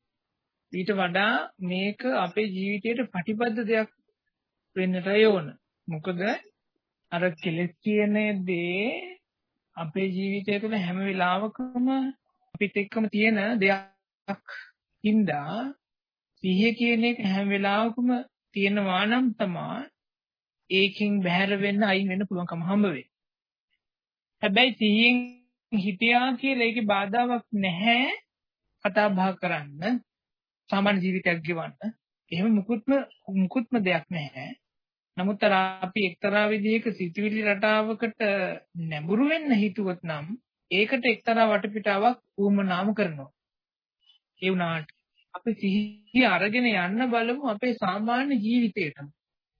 ඊට වඩා මේක අපේ ජීවිතයට ප්‍රතිබද්ධ දෙයක් වෙන්නට ඕන. මොකද අර කෙලෙස් කියන දේ අපේ ජීවිතය තුළ හැම වෙලාවකම අපිත් එක්කම තියෙන දෙයක් හින්දා සිහිය කියන එක හැම වෙලාවකම තියෙනවා නම් තමයි ඒකෙන් බැහැර වෙන්න අයින් වෙන්න පුළුවන්කම හම්බ වෙන්නේ. හැබැයි සිහියෙන් හිතියා කියලා ඒකේ බාධාවක් නැහැ කතා බහ කරන්න සාමාන්‍ය ජීවිතයක් ගෙවන්න. එහෙම මුකුත්ම මුකුත්ම දෙයක් නැහැ. නමුත් අර අපි එක්තරා විදිහක සිතුවිලි රටාවකට නැඹුරු වෙන්න හිතුවොත් නම් ඒකට එක්තරා වටපිටාවක් උවමනාම කරනවා. ඒ වුණාට අපි සිහිය අරගෙන යන්න බලමු අපේ සාමාන්‍ය ජීවිතේටම.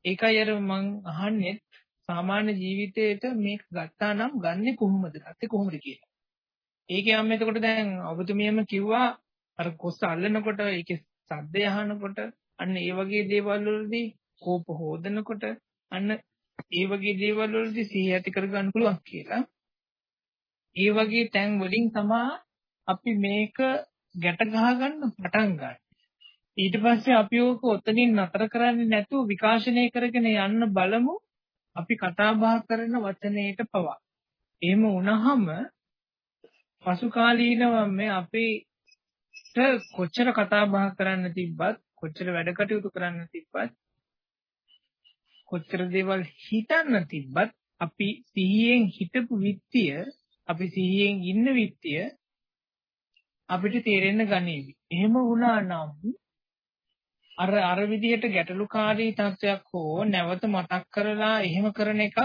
ඒකයි අර මං අහන්නේ සාමාන්‍ය ජීවිතේට මේක ගත්තා නම් ගන්නෙ කොහොමද? ගත්තේ කොහොමද කියලා. ඒකේ අම්ම එතකොට දැන් ඔබතුමියම කිව්වා අර කොස්ස අල්ලනකොට ඒකේ සද්දය අහනකොට අන්න ඒ වගේ දේවල් වලදී කෝප හොදනකොට අන්න ඒ වගේ දේවල් වලදී සිහිය ඇති කරගන්න පුළුවන් කියලා. ඒ වගේ තැන් වලින් තමයි අපි මේක ගැට ගහගන්න පටන් ගන්න. ඊට පස්සේ අපි ඕක ඔතනින් නතර කරන්නේ නැතුව විකාශනය කරගෙන යන්න බලමු අපි කතා බහ කරන වචනයේට පවා. එහෙම වුණාම පසු කාලීනව මේ අපිට කොච්චර කතා බහ කරන්න තිබ්බත් කොච්චර වැඩ කටයුතු කරන්න තිබ්බත් කොච්චර දේවල් හිතන්න තිබ්බත් අපි සිහියෙන් හිතපු විත්තිය අපි සිහියෙන් ඉන්න විත්තිය අපිට තේරෙන්න ගනීවි. එහෙම වුණා නම් අර අර විදිහට ගැටලුකාරී තත්වයක් හෝ නැවත මතක් කරලා එහෙම කරන එකක්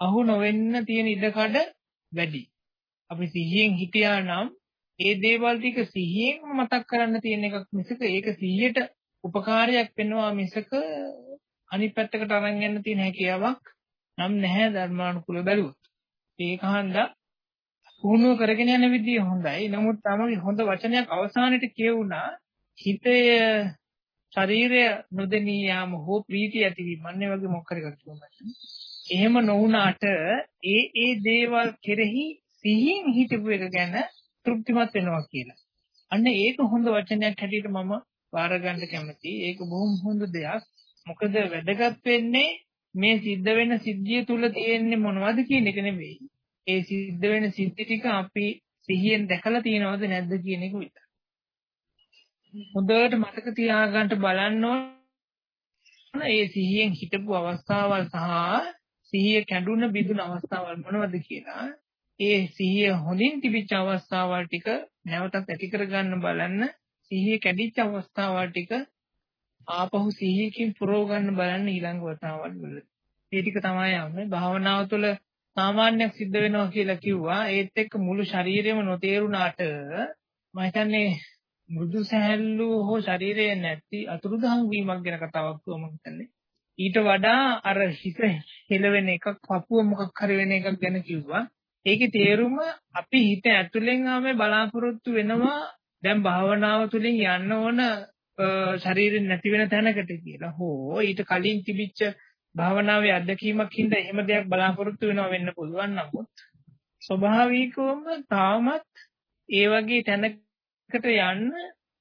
අහු නොවෙන්න තියෙන ඉඩකඩ වැඩි. අපි සිහියෙන් හිටියා නම් ඒ දේවල් ටික සිහියෙන් මතක් කරන්න තියෙන එකක් මිසක ඒක සිහියට උපකාරයක් වෙනවා මිසක අනිත් පැත්තකට අරන් යන්න තියෙන හැකියාවක් නම් නැහැ ධර්මානුකූල බැලුවොත්. ඒක හන්දා පුහුණුව කරගෙන යන විදිය හොඳයි. නමුත් තමයි හොඳ වචනයක් අවසානයේ කියවුණා හිතේ ශරීරය නොදෙනී යාම හෝ ප්‍රීතිය ඇතිවීම අන්නේ වගේ මොකක් හරි එකක් කියනවා. එහෙම නොවුනාට ඒ ඒ දේවල් කෙරෙහි සිහින් හිතපු එක ගැන තෘප්තිමත් වෙනවා කියලා. අන්න ඒක හොඳ වචනයක් හැටියට මම වාර ගන්න කැමතියි. ඒක බොහොම හොඳ දෙයක්. මොකද වැදගත් වෙන්නේ මේ සිද්ධ වෙන සිද්ධිය තුල තියෙන්නේ මොනවද කියන එක නෙවෙයි. ඒ සිද්ධ වෙන සිද්ධි ටික අපි සිහියෙන් දැකලා තියෙනවද නැද්ද කියන එක විතරයි. හොඳට මතක තියාගන්න බලන්න ඕන ඒ සිහියෙන් හිටපු අවස්ථාවල් සහ සිහිය කැඩුන බිඳුන අවස්ථාවල් මොනවද කියලා. ඒ සිහිය හොඳින් තිබිච්ච අවස්ථාවල් ටික නැවතත් ඇති කරගන්න බලන්න. සිහිය කැඩිච්ච අවස්ථාවල් ටික ආපහු සිහියකින් පුරව ගන්න බලන්න ඊළඟ වතාවල් වල. ඒ ටික තමයි යන්නේ. භාවනාව තුළ සාමාන්‍යයක් සිද්ධ වෙනවා කියලා කිව්වා. ඒත් එක්ක මුළු ශරීරෙම නොතේරුණාට මම හිතන්නේ මෘදු සැහැල්ලු හෝ ශරීරයේ නැති අතුරුදහන් වීමක් ගැන කතාවක් වුණා මම හිතන්නේ. ඊට වඩා අර හිත හෙලවෙන එකක් පපුව මොකක් හරි වෙන එකක් ගැන කිව්වා. ඒකේ තේරුම අපි හිත ඇතුලෙන් ආවේ බලාපොරොත්තු වෙනවා දැන් භාවනාව තුළින් යන්න ඕන ශරීරෙන් නැති වෙන තැනකට කියලා. හෝ ඊට කලින් තිබිච්ච භාවනාවේ අත්දැකීමක් හින්දා එහෙම දෙයක් බලාපොරොත්තු වෙනවා වෙන්න පුළුවන් නමුත් ස්වභාවිකවම තාමත් ඒ වගේ තැනක එකට යන්න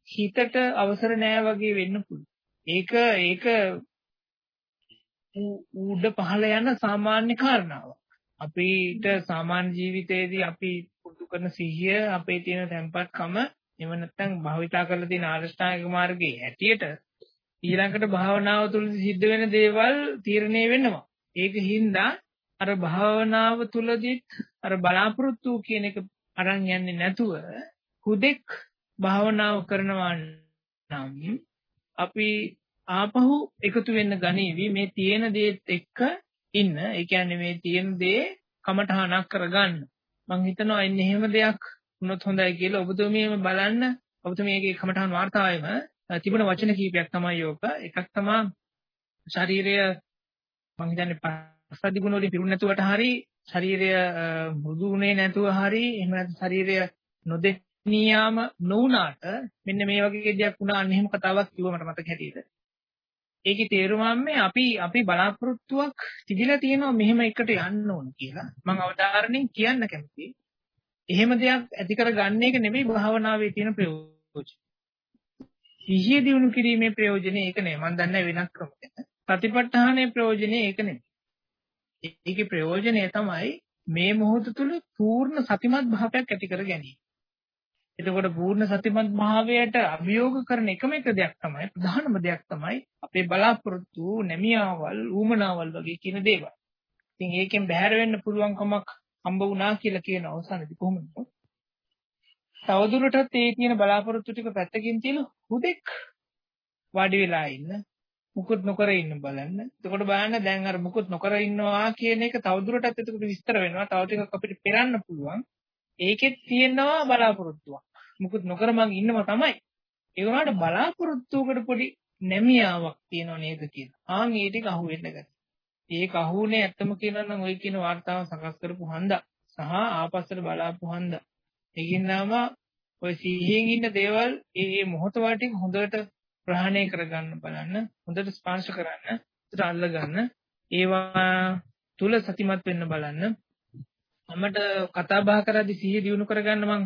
හිතට අවසර නෑ වගේ වෙන්න පුළුවන්. ඒක ඒක උඩ පහළ යන සාමාන්‍ය කාරණාවක්. අපිට සාමාන්‍ය ජීවිතයේදී අපි පුරුදු කරන සිහිය අපේ තියෙන tempatකම එව නැත්නම් භාවිතා කරලා තියෙන ආරෂ්ඨාංගික මාර්ගයේ හැටියට ඊළඟට භාවනාව තුළදී සිද්ධ වෙන දේවල් තීරණය වෙනවා. ඒක හින්දා අර භාවනාව තුළදීත් අර බලාපොරොත්තු කියන එක අරන් යන්නේ නැතුව හුදෙක් භාවනාව කරනවා නම් අපි ආපහු එකතු වෙන්න ගනීවි මේ තියෙන දේත් එක්ක ඉන්න. ඒ කියන්නේ මේ තියෙන දේ කමටහනක් කරගන්න. මම හිතනවා ඉන්නේ එහෙම දෙයක් වුණොත් හොඳයි කියලා ඔබතුමියම බලන්න. ඔබතුමියගේ කමටහන් වார்த்தාවෙම තිබුණ වචන කීපයක් තමයි යෝක. එකක් තමයි ශරීරය මම හිතන්නේ පස්සදි ගුණ වලින් පිරුණ නැතුවට හරි ශරීරය මුදුනේ නැතුව හරි එහෙම නැත්නම් ශරීරය නොදෙක් නියාම නොවුනාට මෙන්න මේ වගේ දෙයක් වුණා අන්න එහෙම කතාවක් කිව්ව මට මතක හැටියට. ඒකේ තේරුම අපි අපි බලාපොරොත්තුවක් තිබිලා තියෙනවා මෙහෙම එකට යන්න ඕන කියලා. මම අවධාරණයෙන් කියන්න කැමතියි. එහෙම දෙයක් ඇති කරගන්න එක නෙමෙයි භාවනාවේ තියෙන ප්‍රයෝජන. සිහිය දිනු කිරීමේ ප්‍රයෝජනේ ඒක නෙමෙයි. මම දන්නේ වෙනස් ක්‍රමයක. ප්‍රතිපත්තහනේ ප්‍රයෝජනේ ඒක නෙමෙයි. ඒකේ ප්‍රයෝජනය තමයි මේ මොහොත තුල පූර්ණ සතිමත් භාවයක් ඇති කර ගැනීම. එතකොට පූර්ණ සතිමත් භාවයට අභියෝග කරන එකම එක දෙයක් තමයි ප්‍රධානම දෙයක් තමයි අපේ බලාපොරොත්තු නැමියාවල් ඌමනාවල් වගේ කියන දේවල්. ඉතින් ඒකෙන් බැහැර වෙන්න පුළුවන් කමක් හම්බ වුණා කියලා කියන අවසානයේදී කොහොමද? තවදුරටත් ඒ තියෙන බලාපොරොත්තු ටික පැත්තකින් තියලා හුදෙක් වාඩි වෙලා ඉන්න මුකුත් නොකර ඉන්න බලන්න. එතකොට බලන්න දැන් අර මුකුත් නොකර ඉන්නවා කියන එක තවදුරටත් එතකොට විස්තර වෙනවා. තව ටිකක් අපිට පෙරන්න පුළුවන්. ඒකෙත් තියෙනවා බලාපොරොත්තුවක්. මුකුත් නොකර මං ඉන්නවා තමයි. ඒ වුණාට බලාපොරොත්තුවකට පොඩි නැමියාවක් තියෙනව නේද කියලා. ආන් ඒ ටික අහු වෙන්න ගත්තා. ඒක අහු වුණේ ඇත්තම කියනවා නම් ওই කියන වார்த்தාව සකස් කරපු හන්දා සහ ආපස්සට බලාපු හන්දා. ඒකින්දාම ඔය සිහියෙන් ඉන්න දේවල් ඒ ඒ මොහොතවල ටික හොඳට ප්‍රහාණය කරගන්න බලන්න, හොඳට ස්පර්ශ කරන්න, හොඳට අල්ලගන්න. ඒවා තුල සතිමත් වෙන්න බලන්න. මමට කතා බහ කරද්දී සිහිය දියුණු කරගන්න මම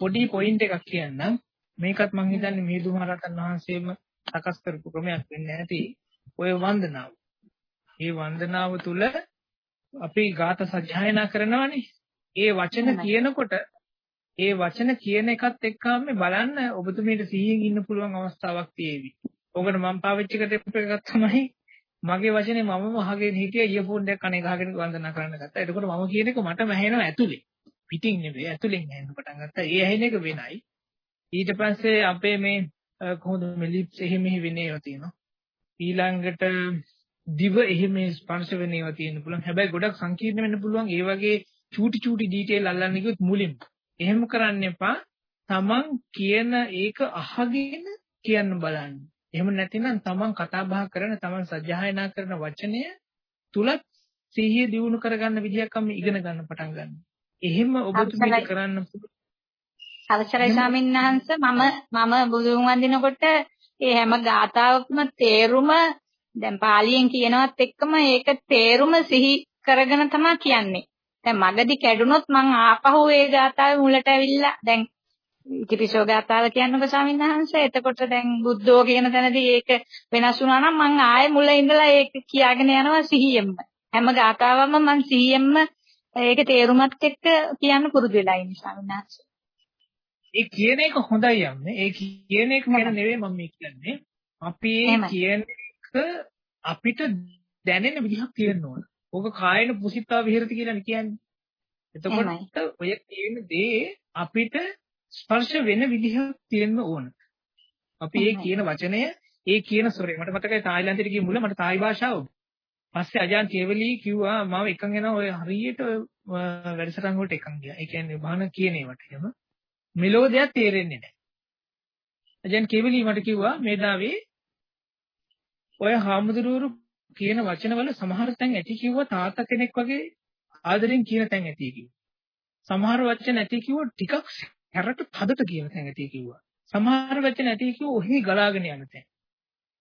පොඩි පොයින්ට් එකක් කියන්නම් මේකත් මම හිතන්නේ මිහිඳු මහරහතන් වහන්සේම සකස් කරපු ක්‍රමයක් වෙන්නේ නැති ඔය වන්දනාව. මේ වන්දනාව තුල අපි ගාත සජ්ජායනා කරනවානේ. ඒ වචන කියනකොට ඒ වචන කියන එකත් එක්කම බලන්න ඔබතුමීට සිහියෙන් ඉන්න පුළුවන් අවස්ථාවක් තියෙවි. ඔකට මම පාවිච්චි කරපු එකක් තමයි මගේ වචනේ මමම අහගෙන හිටිය ඉයර්ෆෝන් එකක් කනේ ගහගෙන වන්දනා කරන්න ගත්තා. එතකොට මම කියන එක මට ඇහෙනවා ඇතුලේ. පිටින් නෙවෙයි ඇතුලෙන් ඇහෙන්න පටන් ගත්තා. ඒ ඇහෙන එක වෙනයි. ඊට පස්සේ අපේ මේ කොහොමද මේ ලිප්ස් එහෙම මෙහි වෙන ඒවා තියෙනවා. ඊළඟට දිව එහෙම ස්පර්ශ වෙන ඒවා තියෙන්න පුළුවන්. හැබැයි ගොඩක් සංකීර්ණ වෙන්න පුළුවන්. ඒ වගේ චූටි චූටි ඩීටේල් අල්ලන්න ගියොත් මුලින්ම. එහෙම කරන්න එපා. තමන් කියන ඒක අහගෙන කියන්න බලන්න. එහෙම නැතිනම් තමන් කතා බහ කරන තමන් සජ්ජායනා කරන වචනය තුලත් සිහිය දියුණු කරගන්න විදියක් අපි ඉගෙන ගන්න පටන් ගන්නවා. එහෙම ඔබතුමීට කරන්න අවසරයි ස්වාමීන් වහන්සේ මම මම බුදුන් වඳිනකොට ඒ හැම ගාතාවකම තේරුම දැන් පාලියෙන් කියනවත් එක්කම ඒක තේරුම සිහි කරගෙන තමයි කියන්නේ. දැන් මගදී කැඩුනොත් මං ආපහු ඒ ගාතාවේ මුලට ඇවිල්ලා දැන් ඉතිපිසෝ ගාතාව කියන්නකෝ ස්වාමීන් වහන්සේ. එතකොට දැන් බුද්ධෝ කියන තැනදී ඒක වෙනස් වුණා නම් මං ආයේ මුල ඉඳලා ඒක කියාගෙන යනවා සිහියෙන්ම. හැම ගාතාවම මං සිහියෙන්ම ඒක තේරුමත් එක්ක කියන්න පුරුදු වෙලා ඉන්නේ ස්වාමීන් වහන්සේ. ඒ කියන එක හොඳයි යන්නේ. ඒ කියන එක ගැන නෙවෙයි මම කියන්නේ. අපි කියන එක අපිට දැනෙන විදිහක් තියෙන්න ඕන. ඕක කායන පුසිතා විහෙරති කියලා කියන්නේ. එතකොට ඔය කියන දේ අපිට ස්පර්ශ වෙන විදිහක් තියෙන්න ඕන. අපි ඒ කියන වචනය ඒ කියන ස්වරය මට මතකයි තායිලන්තෙට ගිය මුල මට තායි භාෂාව. පස්සේ අජාන් කේවලි කිව්වා මම එකන් යනවා ඔය හරියට වැඩසටහන් වලට එකන් ගියා. ඒ කියන්නේ බාන කියන ඒවට එහෙම. මෙලෝ දෙයක් තේරෙන්නේ නැහැ. අජාන් කේවලි මට කිව්වා මේ දාවේ ඔය හාමුදුරුවෝ කියන වචනවල සමහර තැන් ඇති කිව්වා තාත්තා කෙනෙක් වගේ ආදරෙන් කියන තැන් ඇති කිව්වා. සමහර වචන ඇති කිව්වා ටිකක් හැරට තදට කියන තැන් ඇති කිව්වා. සමහර වචන ඇති කිව්වා ඔහි ගලාගෙන යන තැන්.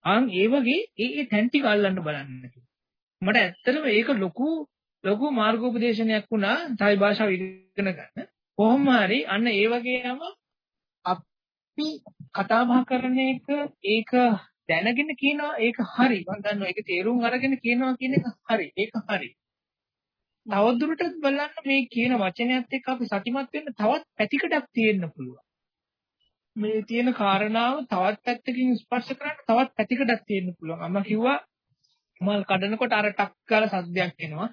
ආන් ඒ වගේ ඒ ඒ තැන් ටික අල්ලන්න බලන්න මට ඇත්තටම ඒක ලොකු ලොකු මාර්ගෝපදේශනයක් වුණා තායි භාෂාව ඉගෙන ගන්න. කොහොම හරි අන්න ඒ වගේම අපි කතා බහ කරන එක ඒක දැනගෙන කියනවා ඒක හරි. මම දන්නවා ඒක තේරුම් අරගෙන කියනවා කියන එක හරි. ඒක හරි. තවදුරටත් බලන්න මේ කියන වචනයත් එක්ක අපි සතිමත් වෙන්න තවත් පැතිකඩක් තියෙන්න පුළුවන්. මේ තියෙන කාරණාව තවත් පැත්තකින් ස්පර්ශ කරන්න තවත් පැතිකඩක් තියෙන්න පුළුවන්. අම්මා කිව්වා මල් කඩනකොට අර ටක් ගාලා සද්දයක් එනවා.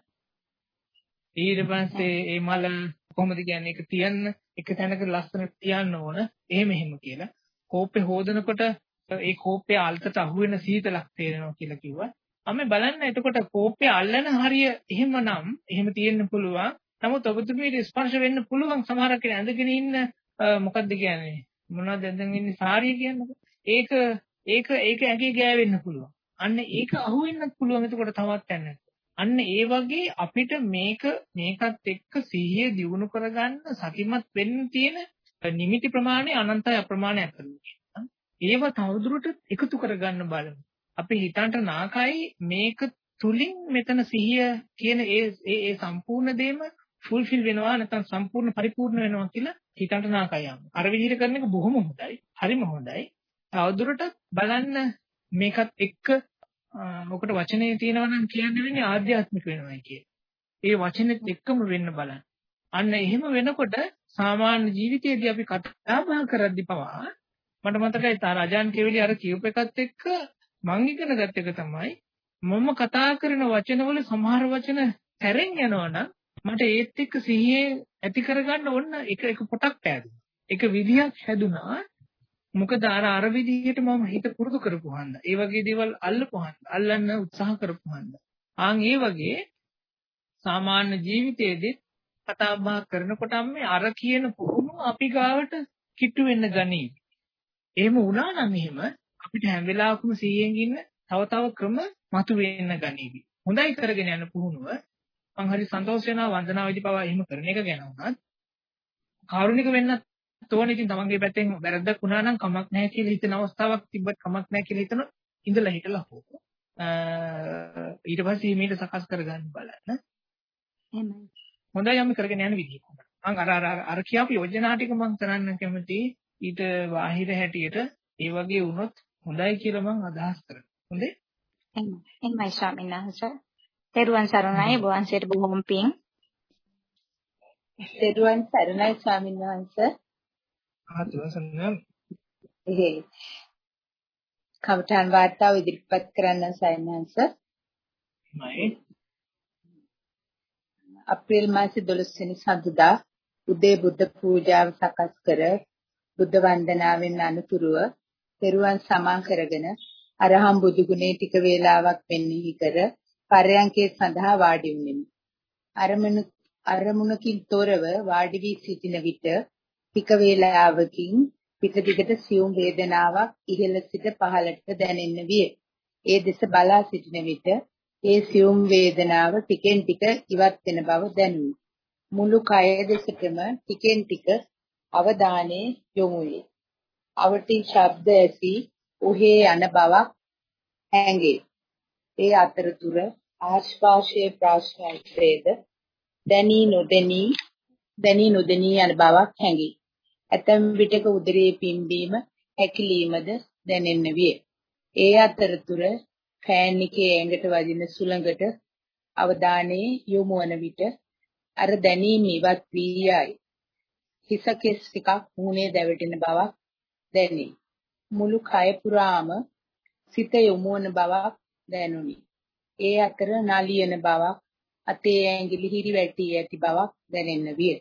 ඊට පස්සේ ඒ මල කොහොමද කියන්නේ ඒක තියන්න එක තැනක ලස්සනට තියන්න ඕන. එහෙම එහෙම කියලා. කෝප්පේ හොදනකොට ඒ කෝප්පේ අල්තට අහුවෙන සීතලක් තේරෙනවා කියලා කිව්වා. අපි බලන්න එතකොට කෝප්පේ අල්ලන හරිය එහෙමනම් එහෙම තියෙන්න පුළුවන්. නමුත් ඔබතුමීට ස්පර්ශ වෙන්න පුළුවන් සමහර කෙනෙක් ඇඳගෙන ඉන්න මොකද්ද කියන්නේ? මොනවද ඇඳගෙන ඉන්නේ සාරිය කියන්නේ? ඒක ඒක ඒක ඇඟේ ගෑවෙන්න පුළුවන්. අන්න ඒක අහුවෙන්නත් පුළුවන් එතකොට තවත් යන්න. අන්න ඒ වගේ අපිට මේක මේකත් එක්ක සිහිය දියුණු කරගන්න සතිමත් වෙන්න තියෙන නිමිති ප්‍රමාණය අනන්තයි අප්‍රමාණයක් කරනවා. ඒව තවදුරටත් එකතු කරගන්න බලමු. අපි හිතන්ට නාකයි මේක තුලින් මෙතන සිහිය කියන ඒ ඒ ඒ සම්පූර්ණ දෙයම ෆුල්ෆිල් වෙනවා නැත්නම් සම්පූර්ණ පරිපූර්ණ වෙනවා කියලා හිතන්ට නාකයි යන්න. අර විදිහට කරන එක බොහොම හොඳයි. හරිම හොඳයි. තවදුරටත් බලන්න මේකත් එක්ක මොකට වචනේ තියෙනවා නම් කියන්න වෙන්නේ ආධ්‍යාත්මික වෙනවයි කිය. ඒ වචනේත් එක්කම වෙන්න බලන්න. අන්න එහෙම වෙනකොට සාමාන්‍ය ජීවිතයේදී අපි කතා බහ කරද්දී පවා මට මතකයි තාර අජාන් කෙවිලි අර කියූප එකත් එක්ක මං ඉගෙන ගත්ත එක තමයි මම කතා කරන වචනවල සමහර වචන හැරෙන් යනවනම් මට ඒත් එක්ක සිහියේ ඇති කරගන්න ඕන එක එක පොටක් පෑදුනා. එක විදියක් හැදුනා. මොකද අර අර විදිහට මම හිත පුරුදු කරපුවාන්ද. ඒ වගේ දේවල් අල්ලපුවාන්ද. අල්ලන්න උත්සාහ කරපුවාන්ද. ආන් ඒ වගේ සාමාන්‍ය ජීවිතයේදී කතා බහ කරනකොටම මේ අර කියන පුහුණුව අපි ගාවට කිට්ටු වෙන්න ගනී. එහෙම වුණා නම් එහෙම අපිට හැම වෙලාවකම 100න් ඉන්න තව තව ක්‍රම මතුවෙන්න ගනීවි. හොඳයි කරගෙන යන පුහුණුව මම හරි සන්තෝෂ වෙනවා වන්දනාවේදී පවා එහෙම කරන එක ගැන උනත් කාරුණික වෙන්නත් තෝරන ඉතින් තමන්ගේ පැත්තෙන් වැරද්දක් වුණා නම් කමක් නැහැ කියලා හිතන අවස්ථාවක් තිබ්බත් කමක් නැහැ කියලා හිතන ඉඳලා හිටලා හොක ඊට පස්සේ මේක සකස් කරගන්න බලන්න. එහෙමයි. හොඳයි අපි කරගෙන යන විදිහ. මම අර අර අර කියපු යෝජනා ටික මම කරන්න කැමති. ඊට බාහිර හැටියට ඒ වගේ වුණොත් හොඳයි කියලා මම අදහස් කරනවා. හොඳේ? එහෙමයි. එහෙමයි ස්වාමීන් වහන්සේ. තෙරුවන් සරණයි. බොවන්සේට බොහොම පිං. තෙරුවන් සරණයි ස්වාමීන් වහන්සේ ආතුසන්න එහේ. කවටන් වාර්තාව ඉදිරිපත් කරන්න සයන්හන්ස මයි. අප්‍රේල් මාසේ 12 වෙනි සඳුදා උදේ බුද්ධ පූජාව සකස් කර බුද්ධ වන්දනාවෙන් අනුතුරුව තෙරුවන් සමා කරගෙන අරහම් බුදු ගුණේ ටික වේලාවක් මෙනෙහි කර පරයන්කේ සඳහා වාඩි වුනිමි. අරමුණ අරමුණකින් තොරව වාඩි වී සිටින විට ටික වේලාවකින් පිට දිගට සියුම් වේදනාවක් ඉහළ සිට පහළට දැනෙන්න විය. ඒ දෙස බලා සිටින විට ඒ සියුම් වේදනාව ටිකෙන් ටික ඉවත් වෙන බව දැනුනි. මුළු කය දෙසටම ටිකෙන් ටික අවධානය යොමු වේ. අවටි ශබ්ද ඇසී ඔහේ යන බවක් හැඟේ. ඒ අතරතුර ආශ්වාසයේ ප්‍රාශ්වාසයේද දැනී නොදැනී දැනී නොදැනී යන බවක් හැඟේ. ඇතැම් විටක උදරයේ පිම්බීම හැකිලීමද දැනෙන්න විය. ඒ අතරතුර ෆෑන් එකේ ඇඟට වදින සුළඟට අවධානය යොමු වන විට අර දැනීම ඉවත් වී යයි. හිස කෙස් ටිකක් මූණේ දැවෙටෙන බවක් දැනේ. මුළු කය පුරාම සිත යොමු වන බවක් දැනුනි. ඒ අතර නලියන බවක් අතේ ඇඟිලි හිරි වැටි ඇති බවක් දැනෙන්න විය.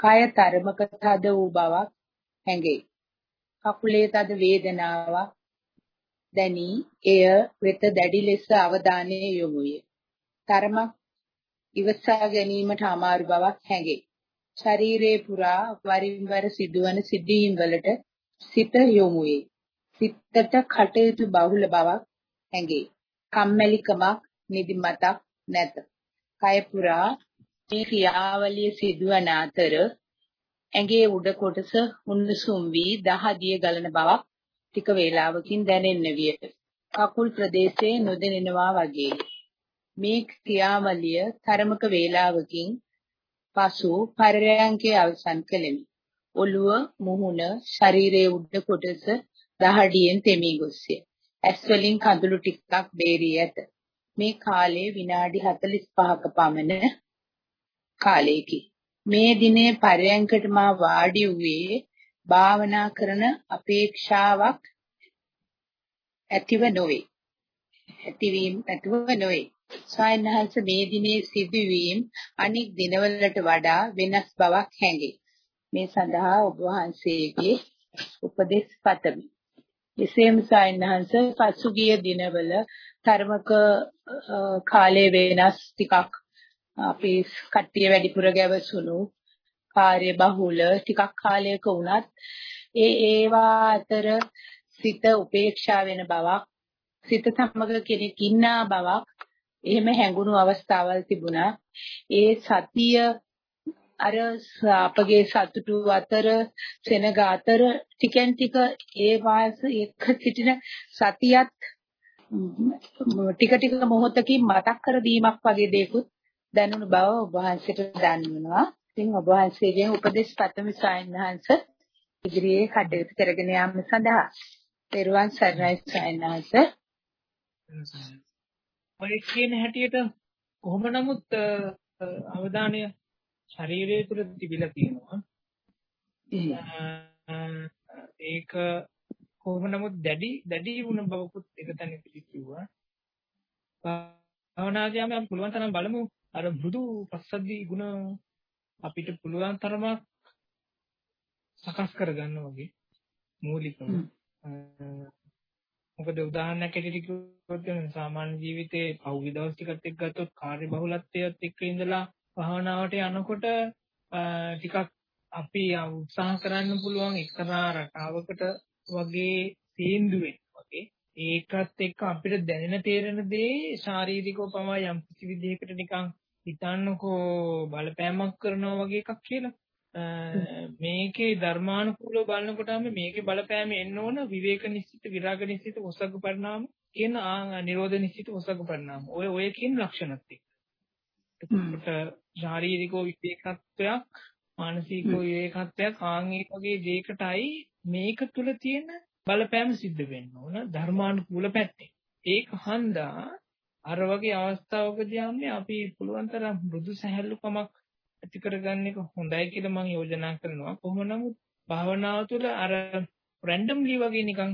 කය තරමක තද වූ බවක් හැඟේ. කකුලේ තද වේදනාවක් දැනි එය වෙත දැඩි ලෙස අවධානය යොමු වේ. තරමක් ඉවසා ගැනීමට අමාරු බවක් හැඟේ. ශරීරයේ පුරා වරින් වර සිදුවන සිදුවීම් වලට සිත යොමු වේ. සිතට කටයුතු බහුල බවක් හැඟේ. කම්මැලිකමක් නිදිමතක් නැත. කය පුරා මේ ක්‍රියාවලිය සිදුවන අතර ඇඟේ උඩ කොටස උණුසුම් වී දහදිය ගලන බවක් ටික වේලාවකින් දැනෙන්න විය. කකුල් ප්‍රදේශයේ නොදැනෙනවා වගේ. මේ ක්‍රියාවලිය තරමක වේලාවකින් පසු පරයන්කේ අවසන් කළෙමි. ඔළුව, මුහුණ, ශරීරයේ උඩ කොටස දහඩියෙන් තෙමී ගොස්ය. ඇස් වලින් කඳුළු ටිකක් බේරී ඇත. මේ කාලය විනාඩි 45ක පමණ කාලයකි. මේ දිනේ පරයන්කට මා වාඩි වූයේ භාවනා කරන අපේක්ෂාවක් ඇතිව නොවේ. ඇතිවීම ඇතුව නොවේ. සායනහස මේ දිනේ සිදුවීම් අනික් දිනවලට වඩා වෙනස් බවක් හැඟේ. මේ සඳහා ඔබ වහන්සේගේ උපදෙස් පතමි. එසේම සායනහස පසුගිය දිනවල තරමක කාලය වෙනස් ටිකක් අපි කට්ටිය වැඩිපුර ගැවසුණු කාර්ය බහුල ටිකක් කාලයක වුණත් ඒ ඒවා අතර සිත උපේක්ෂා වෙන බවක් සිත සමග කෙනෙක් ඉන්නා බවක් එහෙම හැඟුණු අවස්ථාවල් තිබුණා. ඒ සතිය අර අපගේ සතුටු අතර සෙනග අතර ටිකෙන් ටික ඒ වාස එක්ක සිටින සතියත් ටික ටික මොහොතකින් මතක් කර දීමක් වගේ දෙයක්ත් දැනුණු බව ඔබ වහන්සේට දන්වනවා. ඉතින් ඔබ වහන්සේගෙන් උපදෙස් පතමි සායනහංශ ඉදිරියේ කටයුතු කරගෙන යාම සඳහා. පෙරුවන් සරණයි සායනහංශ. ඔය කියන හැටියට කොහොම නමුත් අවධානය ශරීරය තුළ තිබිලා තියෙනවා. ඒක කොහොම නමුත් දැඩි දැඩි වුණ බවකුත් එක තැනකදී කිව්වා. භාවනාදී අපි පුළුවන් තරම් බලමු අර මෘදු පස්සද්ධි ගුණ අපිට පුළුවන් තරමක් සකස් කරගන්න වගේ මූලිකව. මොකද උදාහරණයක් ඇටියට කිව්වොත් සාමාන්‍ය ජීවිතේ පහුගිය දවස් ටිකත් එක්ක ගත්තොත් කාර්ය බහුලත්වයත් එක්ක ඉඳලා භාවනාවට යනකොට ටිකක් අපි උත්සාහ කරන්න පුළුවන් එක්තරා රටාවකට වගේ තීන්දුවෙන් වගේ. ඒකත් එක්ක අපිට දැනෙන තේරෙන දේ ශාරීරිකව පවා යම් කිසි විදිහකට නිකන් හිතන්නකෝ බලපෑමක් කරනවා වගේ එකක් කියලා. මේකේ ධර්මානුකූලව බලනකොටම මේකේ බලපෑම එන්න ඕන විවේක නිශ්චිත විරාග නිශ්චිත ඔසග්ග පරිණාම කියන නිරෝධ නිශ්චිත ඔසග්ග පරිණාම. ඔය ඔය කියන ලක්ෂණත් එක්ක. එතකොට ශාරීරික විවේකත්වයක් මානසික විවේකත්වයක් ආන් ඒ වගේ දෙයකටයි මේක තුල තියෙන බලපෑම සිද්ධ වෙන්න ඕන ධර්මානුකූල පැත්තේ. ඒක හන්දා අර වගේ අවස්ථාවකදී අපි පුළුවන් තරම් මෘදු සහැල්ලුකමක් ඇති කරගන්න එක හොඳයි කියලා මම යෝජනා කරනවා. කොහොම නමුත් භාවනාව තුළ අර රැන්ඩම්ලි වගේ නිකන්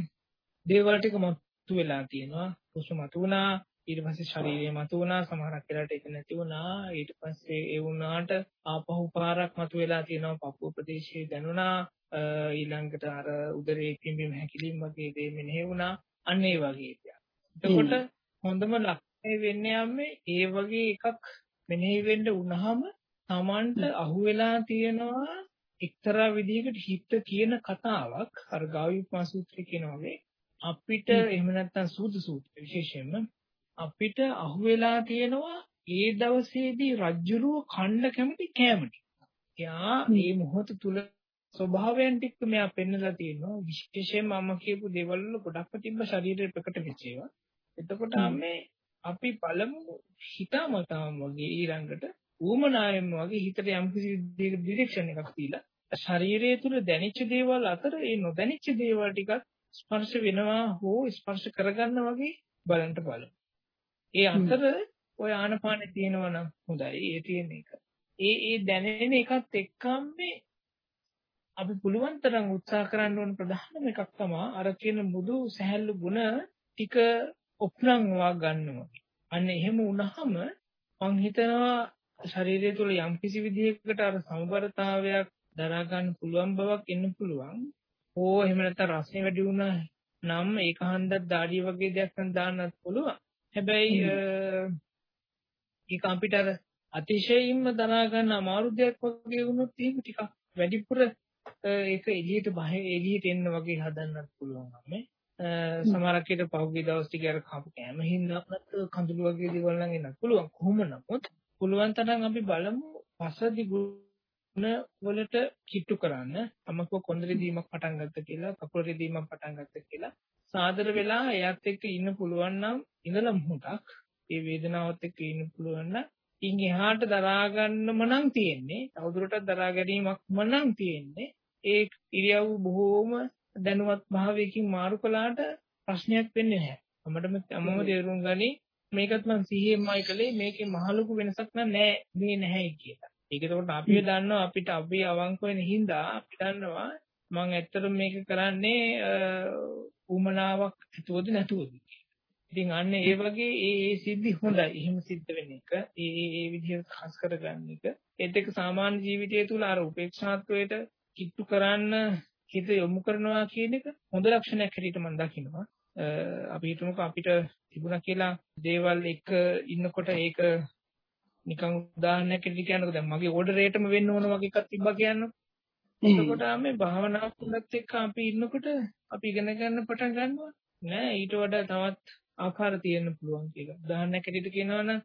දේවල් ටික මතු වෙලා තියෙනවා. හුස්ම මතු වුණා, ඊට පස්සේ ශරීරය මතු වුණා, සමහරක් වෙලාවට ඒක නැති වුණා. ඊට පස්සේ ඒ වුණාට ආපහු පාරක් මතු වෙලා තියෙනවා. පපුව ප්‍රදේශයේ දැනුණා. ඊළඟට අර උදරයේ පිම්බීම හැකිලිම වගේ දේ මෙනෙහි වුණා. අන්න ඒ වගේ දෙයක්. එතකොට හොඳම ලක්ෂණය වෙන්නේ යන්නේ ඒ වගේ එකක් මෙනෙහි වෙන්න වුණාම Tamanට අහුවෙලා තියෙනවා එක්තරා විදිහකට හිත කියන කතාවක්. අර ගාවිපා සූත්‍රය කියන වගේ. අපිට එහෙම නැත්නම් සූදු සූත්‍රය විශේෂයෙන්ම අපිට අහුවෙලා තියෙනවා ඒ දවසේදී රජ්ජුරුව කණ්ඩ කැමති කැමති. එයා මේ මොහොත තුල ස්වභාවයන් ටික මෙයා පෙන්නලා තියෙනවා. විශේෂයෙන්ම මම කියපු දේවල් වල ගොඩක්ම තිබ්බ ශරීරය ප්‍රකට වෙච්ච ඒවා. එතකොට මේ අපි පළමු හිතාමතාම වගේ ඊළඟට ඌමනායෙන්ම වගේ හිතට යම් කිසි විදිහක ඩිරෙක්ෂන් එකක් දීලා ශරීරය තුල දැනෙච්ච දේවල් අතර ඒ නොදැනෙච්ච දේවල් ටිකක් ස්පර්ශ වෙනවා හෝ ස්පර්ශ කරගන්න වගේ බලන්න බලමු. ඒ අතර ඔය ආනපානෙ තියෙනවා නම් හොඳයි. ඒ තියෙන එක. ඒ ඒ දැනෙන එකත් එක්කම අපි පුළුවන් තරම් උත්සාහ කරන්න ඕන ප්‍රධානම එකක් තමයි අර කියන බුදු සහැල්ලු ගුණ ටික ඔප්නම්වා ගන්නවා. අන්න එහෙම වුණාම මං හිතනවා ශරීරය තුළ යම් කිසි විදිහකට අර සමබරතාවයක් දරා ගන්න පුළුවන් බවක් එන්න පුළුවන්. ඕ එහෙම නැත්නම් රසය වැඩි වුණා නම් ඒක හන්දක් දාඩිය වගේ දෙයක් නම් දාන්නත් පුළුවන්. හැබැයි ඒක අපිට අර අතිශයින්ම දරා ගන්න අමාරු දෙයක් වගේ වුණොත් එහෙම ටිකක් වැඩිපුර ඒක එළියට බහේ එළියට එන්න වගේ හදන්නත් පුළුවන් මේ සමහරක් විට පහුගිය දවස් ටික අර කපු කෑම හින්දා නැත්නම් කඳුළු වගේ දේවල් නම් එන්නත් පුළුවන්. කොහොම නමුත් පුළුවන් තරම් අපි බලමු පසදි ගුණ වලට කිට්ටු කරන්න. අමකව කොන්දරි දීමක් පටන් ගත්ත කියලා කකුල රිදීමක් පටන් ගත්ත කියලා. සාදර වෙලා එයත් එක්ක ඉන්න පුළුවන් නම් ඉඳලා මොහොතක් ඒ වේදනාවත් එක්ක ඉන්න පුළුවන් නම් ඉන් එහාට දරා ගන්නම නම් තියෙන්නේ. තවදුරටත් දරා ගැනීමක්ම නම් තියෙන්නේ. ඒ ඉරියව් බොහෝම දැනුවත් භාවයකින් මාරු කළාට ප්‍රශ්නයක් වෙන්නේ නැහැ. අපිටම තමම තේරුම් ගනි මේකත් මම සිහියෙන්මයි කළේ මේකේ මහ ලොකු වෙනසක් නෑ මේ නැහැ කියලා. ඒක එතකොට අපි දන්නවා අපිට අපි අවංක වෙන හින්දා අපි දන්නවා මම ඇත්තටම මේක කරන්නේ උමනාවක් හිතුවද නැතුවද ඉතින් අන්න ඒ වගේ ඒ ඒ සිද්ධි හොඳයි. එහෙම සිද්ධ වෙන එක. ඒ ඒ ඒ විදිහට ખાસ කරගන්න එක. ඒත් එක්ක සාමාන්‍ය ජීවිතය තුළ අර උපේක්ෂාත්වයට කිට්ටු කරන්න හිත යොමු කරනවා කියන එක හොඳ ලක්ෂණයක් හැටියට මම දකිනවා. අපි හිතමුකෝ අපිට තිබුණා කියලා දේවල් එක ඉන්නකොට ඒක නිකන් උදාහරණයක් විදිහට කියනකොට දැන් මගේ ඕඩර් රේටම වෙන්න ඕන වගේ එකක් තිබ්බා කියන්නකො. එතකොට මේ භාවනාව තුලත් එක්ක අපි ඉන්නකොට අපි ඉගෙන ගන්න පටන් ගන්නවා. නෑ ඊට වඩා තවත් ආකාර තියෙන්න පුළුවන් කියලා. උදාහරණයක් විදිහට කියනවා නම්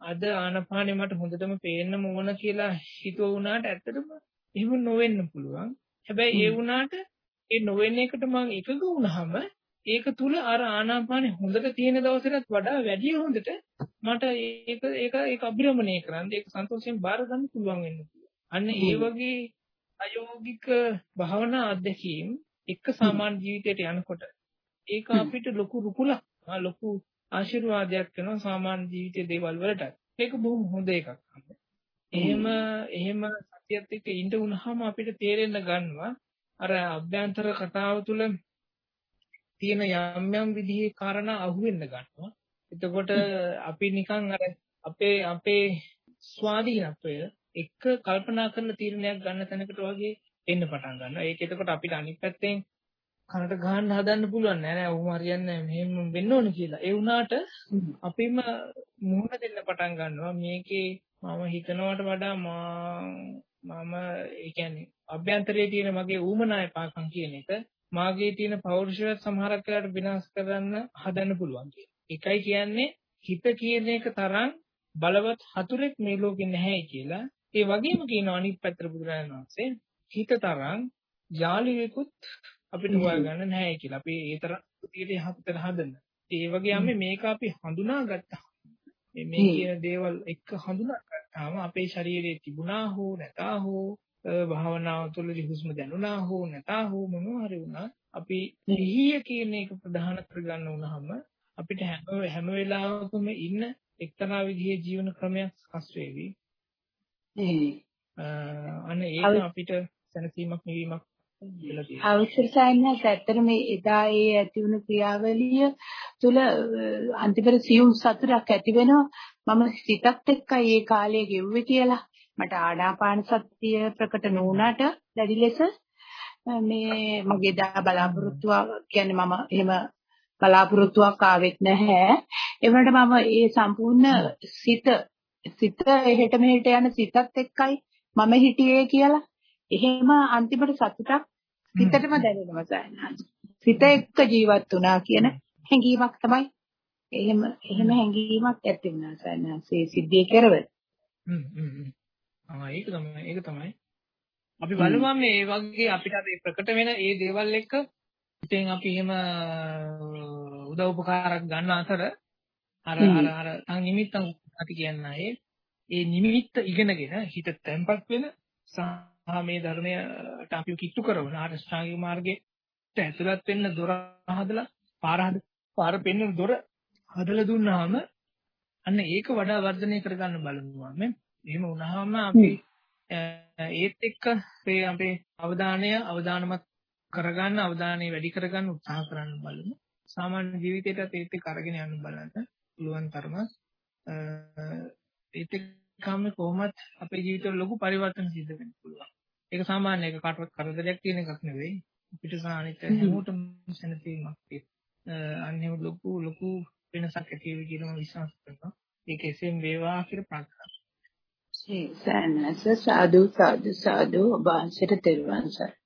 අද ආනපානෙ මට හොඳටම පේන්නම ඕන කියලා හිතුව වුණාට ඇත්තටම එහෙම නොවෙන්න පුළුවන්. හැබැයි ඒ වුණාට ඒ නොවෙන එකට මම එකග වුණාම ඒක තුල අර ආනාපානෙ හොඳට තියෙන දවසටත් වඩා වැඩි හොඳට මට ඒක ඒක ඒක අභිරමණය කරන්න ඒක සන්තෝෂයෙන් බාර ගන්න පුළුවන් වෙන්න අන්න ඒ වගේ අයෝගික භාවනා අධ්‍යක්ීම් එක සාමාන්‍ය ජීවිතයට යනකොට ඒක අපිට ලොකු රුකුලක් ලොකු ආශිර්වාදයක් වෙනවා සාමාන්‍ය ජීවිතයේ දේවල් වලට. ඒක බොහොම හොඳ එකක්. එහෙම එහෙම සතියත් එක්ක ඉඳ වුණාම අපිට තේරෙන්න ගන්නවා අර අභ්‍යන්තර කතාව තුළ තියෙන යම් යම් විදිහේ කාරණා අහුවෙන්න ගන්නවා. එතකොට අපි නිකන් අර අපේ අපේ ස්වාධීනත්වය එක කල්පනා කරන තීරණයක් ගන්න තැනකට වගේ එන්න පටන් ගන්නවා. ඒක එතකොට අපිට අනිත් පැත්තෙන් කනට ගහන්න හදන්න පුළුවන් නෑ නෑ ඔහොම හරියන්නේ මෙහෙම වෙන්න ඕන කියලා. ඒ වුණාට අපිම මුහුණ දෙන්න පටන් ගන්නවා මේකේ මම හිතනවට වඩා මම ඒ කියන්නේ අභ්‍යන්තරයේ තියෙන මගේ ඌමනාය පාකම් කියන එක මාගේ තියෙන පෞරුෂයත් සමහරක් වෙලාවට විනාශ කරන්න හදන්න පුළුවන් එකයි කියන්නේ හිත කියන එක තරම් බලවත් හතුරෙක් මේ ලෝකේ නැහැ කියලා. ඒ වගේම කියනවා අනිත් පැත්තට බුදුරජාණන් වහන්සේ හිත තරම් යාළුවෙකුත් අපිට හොයාගන්න නැහැ කියලා. අපි ඒ තරම් ප්‍රතියට යහපතට හදන්න. ඒ වගේම මේක අපි හඳුනාගත්තා. මේ කියන දේවල් එක්ක හඳුනාගත්තාම අපේ ශරීරයේ තිබුණා හෝ නැතා හෝ භාවනාව තුළදී හුස්ම දැනුණා හෝ නැතා හෝ මොනවා හරි වුණා අපි සිහිය කියන එක ප්‍රධාන කරගන්න වුණාම අපිට හැම හැම වෙලාවකම ඉන්න එක්තරා විදිහේ ජීවන ක්‍රමයක් හස් වෙවි. අනේ ඒක අපිට සැනසීමක් නිවීමක් අවශ්‍ය සයන්නස් ඇත්තට මේ එදා ඒ ඇති වුණු ක්‍රියාවලිය තුල අන්තිමට සියුම් සතුටක් ඇති වෙනවා මම සිතත් එක්කයි ඒ කාලය ගෙව්වේ කියලා. මට ආනාපාන සතිය ප්‍රකට නොවුණාට දැඩි ලෙස මේ මගේ දා බලාපොරොත්තුව කියන්නේ මම එහෙම බලාපොරොත්තුවක් ආවෙත් නැහැ. ඒ වුණාට මම ඒ සම්පූර්ණ සිත සිත එහෙට මෙහෙට යන සිතත් එක්කයි මම හිටියේ කියලා. එහෙම අන්තිමට සතුටක් සිතටම දැනෙනවා සයන්හස්. සිත එක්ක ජීවත් වුණා කියන හැඟීමක් තමයි එහෙම එහෙම හැඟීමක් ඇති වුණා සයන්හස්. ඒ සිද්ධිය කෙරවල. හ්ම් හ්ම්. ආ ඒක තමයි ඒක තමයි. අපි බලමු මේ වගේ අපිට අර ප්‍රකට වෙන ඒ දේවල් එක්ක ඉතින් අපි එහෙම උදව් උපකාරයක් ගන්න අතර අර අර අර තන් නිමිත්තන් අපි කියන්නේ ඒ නිමිත්ත ඉගෙනගෙන හිත තැම්පත් වෙන මේ ධර්මයට අපි කිට්ටු කරන ආරෂ්ඨාංගික මාර්ගයට ඇතුළත් වෙන්න දොර හදලා පාර හද පාර පෙන්වන දොර හදලා දුන්නාම අන්න ඒක වඩා වර්ධනය කරගන්න බලනවා. මේ එහෙම වුණාම අපි ඒත් එක්ක මේ අපේ අවධානය අවධානමත් කරගන්න අවධානය වැඩි කරගන්න උත්සාහ කරන්න බලමු. සාමාන්‍ය ජීවිතේටත් ඒත් එක්ක අරගෙන යන්න බලන්න පුළුවන් තරම. ඒත් එක්කම කොහොමත් අපේ ජීවිතවල ලොකු පරිවර්තන සිද්ධ වෙන්න පුළුවන්. ඒක සාමාන්‍ය එක කාටවත් කරදරයක් තියෙන එකක් නෙවෙයි. අපිට සානිත හැමෝටම සැනසීමක් තියෙනවා. අන්නේ ලොකු ලොකු වෙනසක් ඇති වෙයි කියලා මම විශ්වාස කරනවා. ඒක එසේම වේවා කියලා ප්‍රාර්ථනා කරනවා. සන්නස සාදු සාදු සාදු ඔබ වහන්සේට තෙරුවන් සරණයි.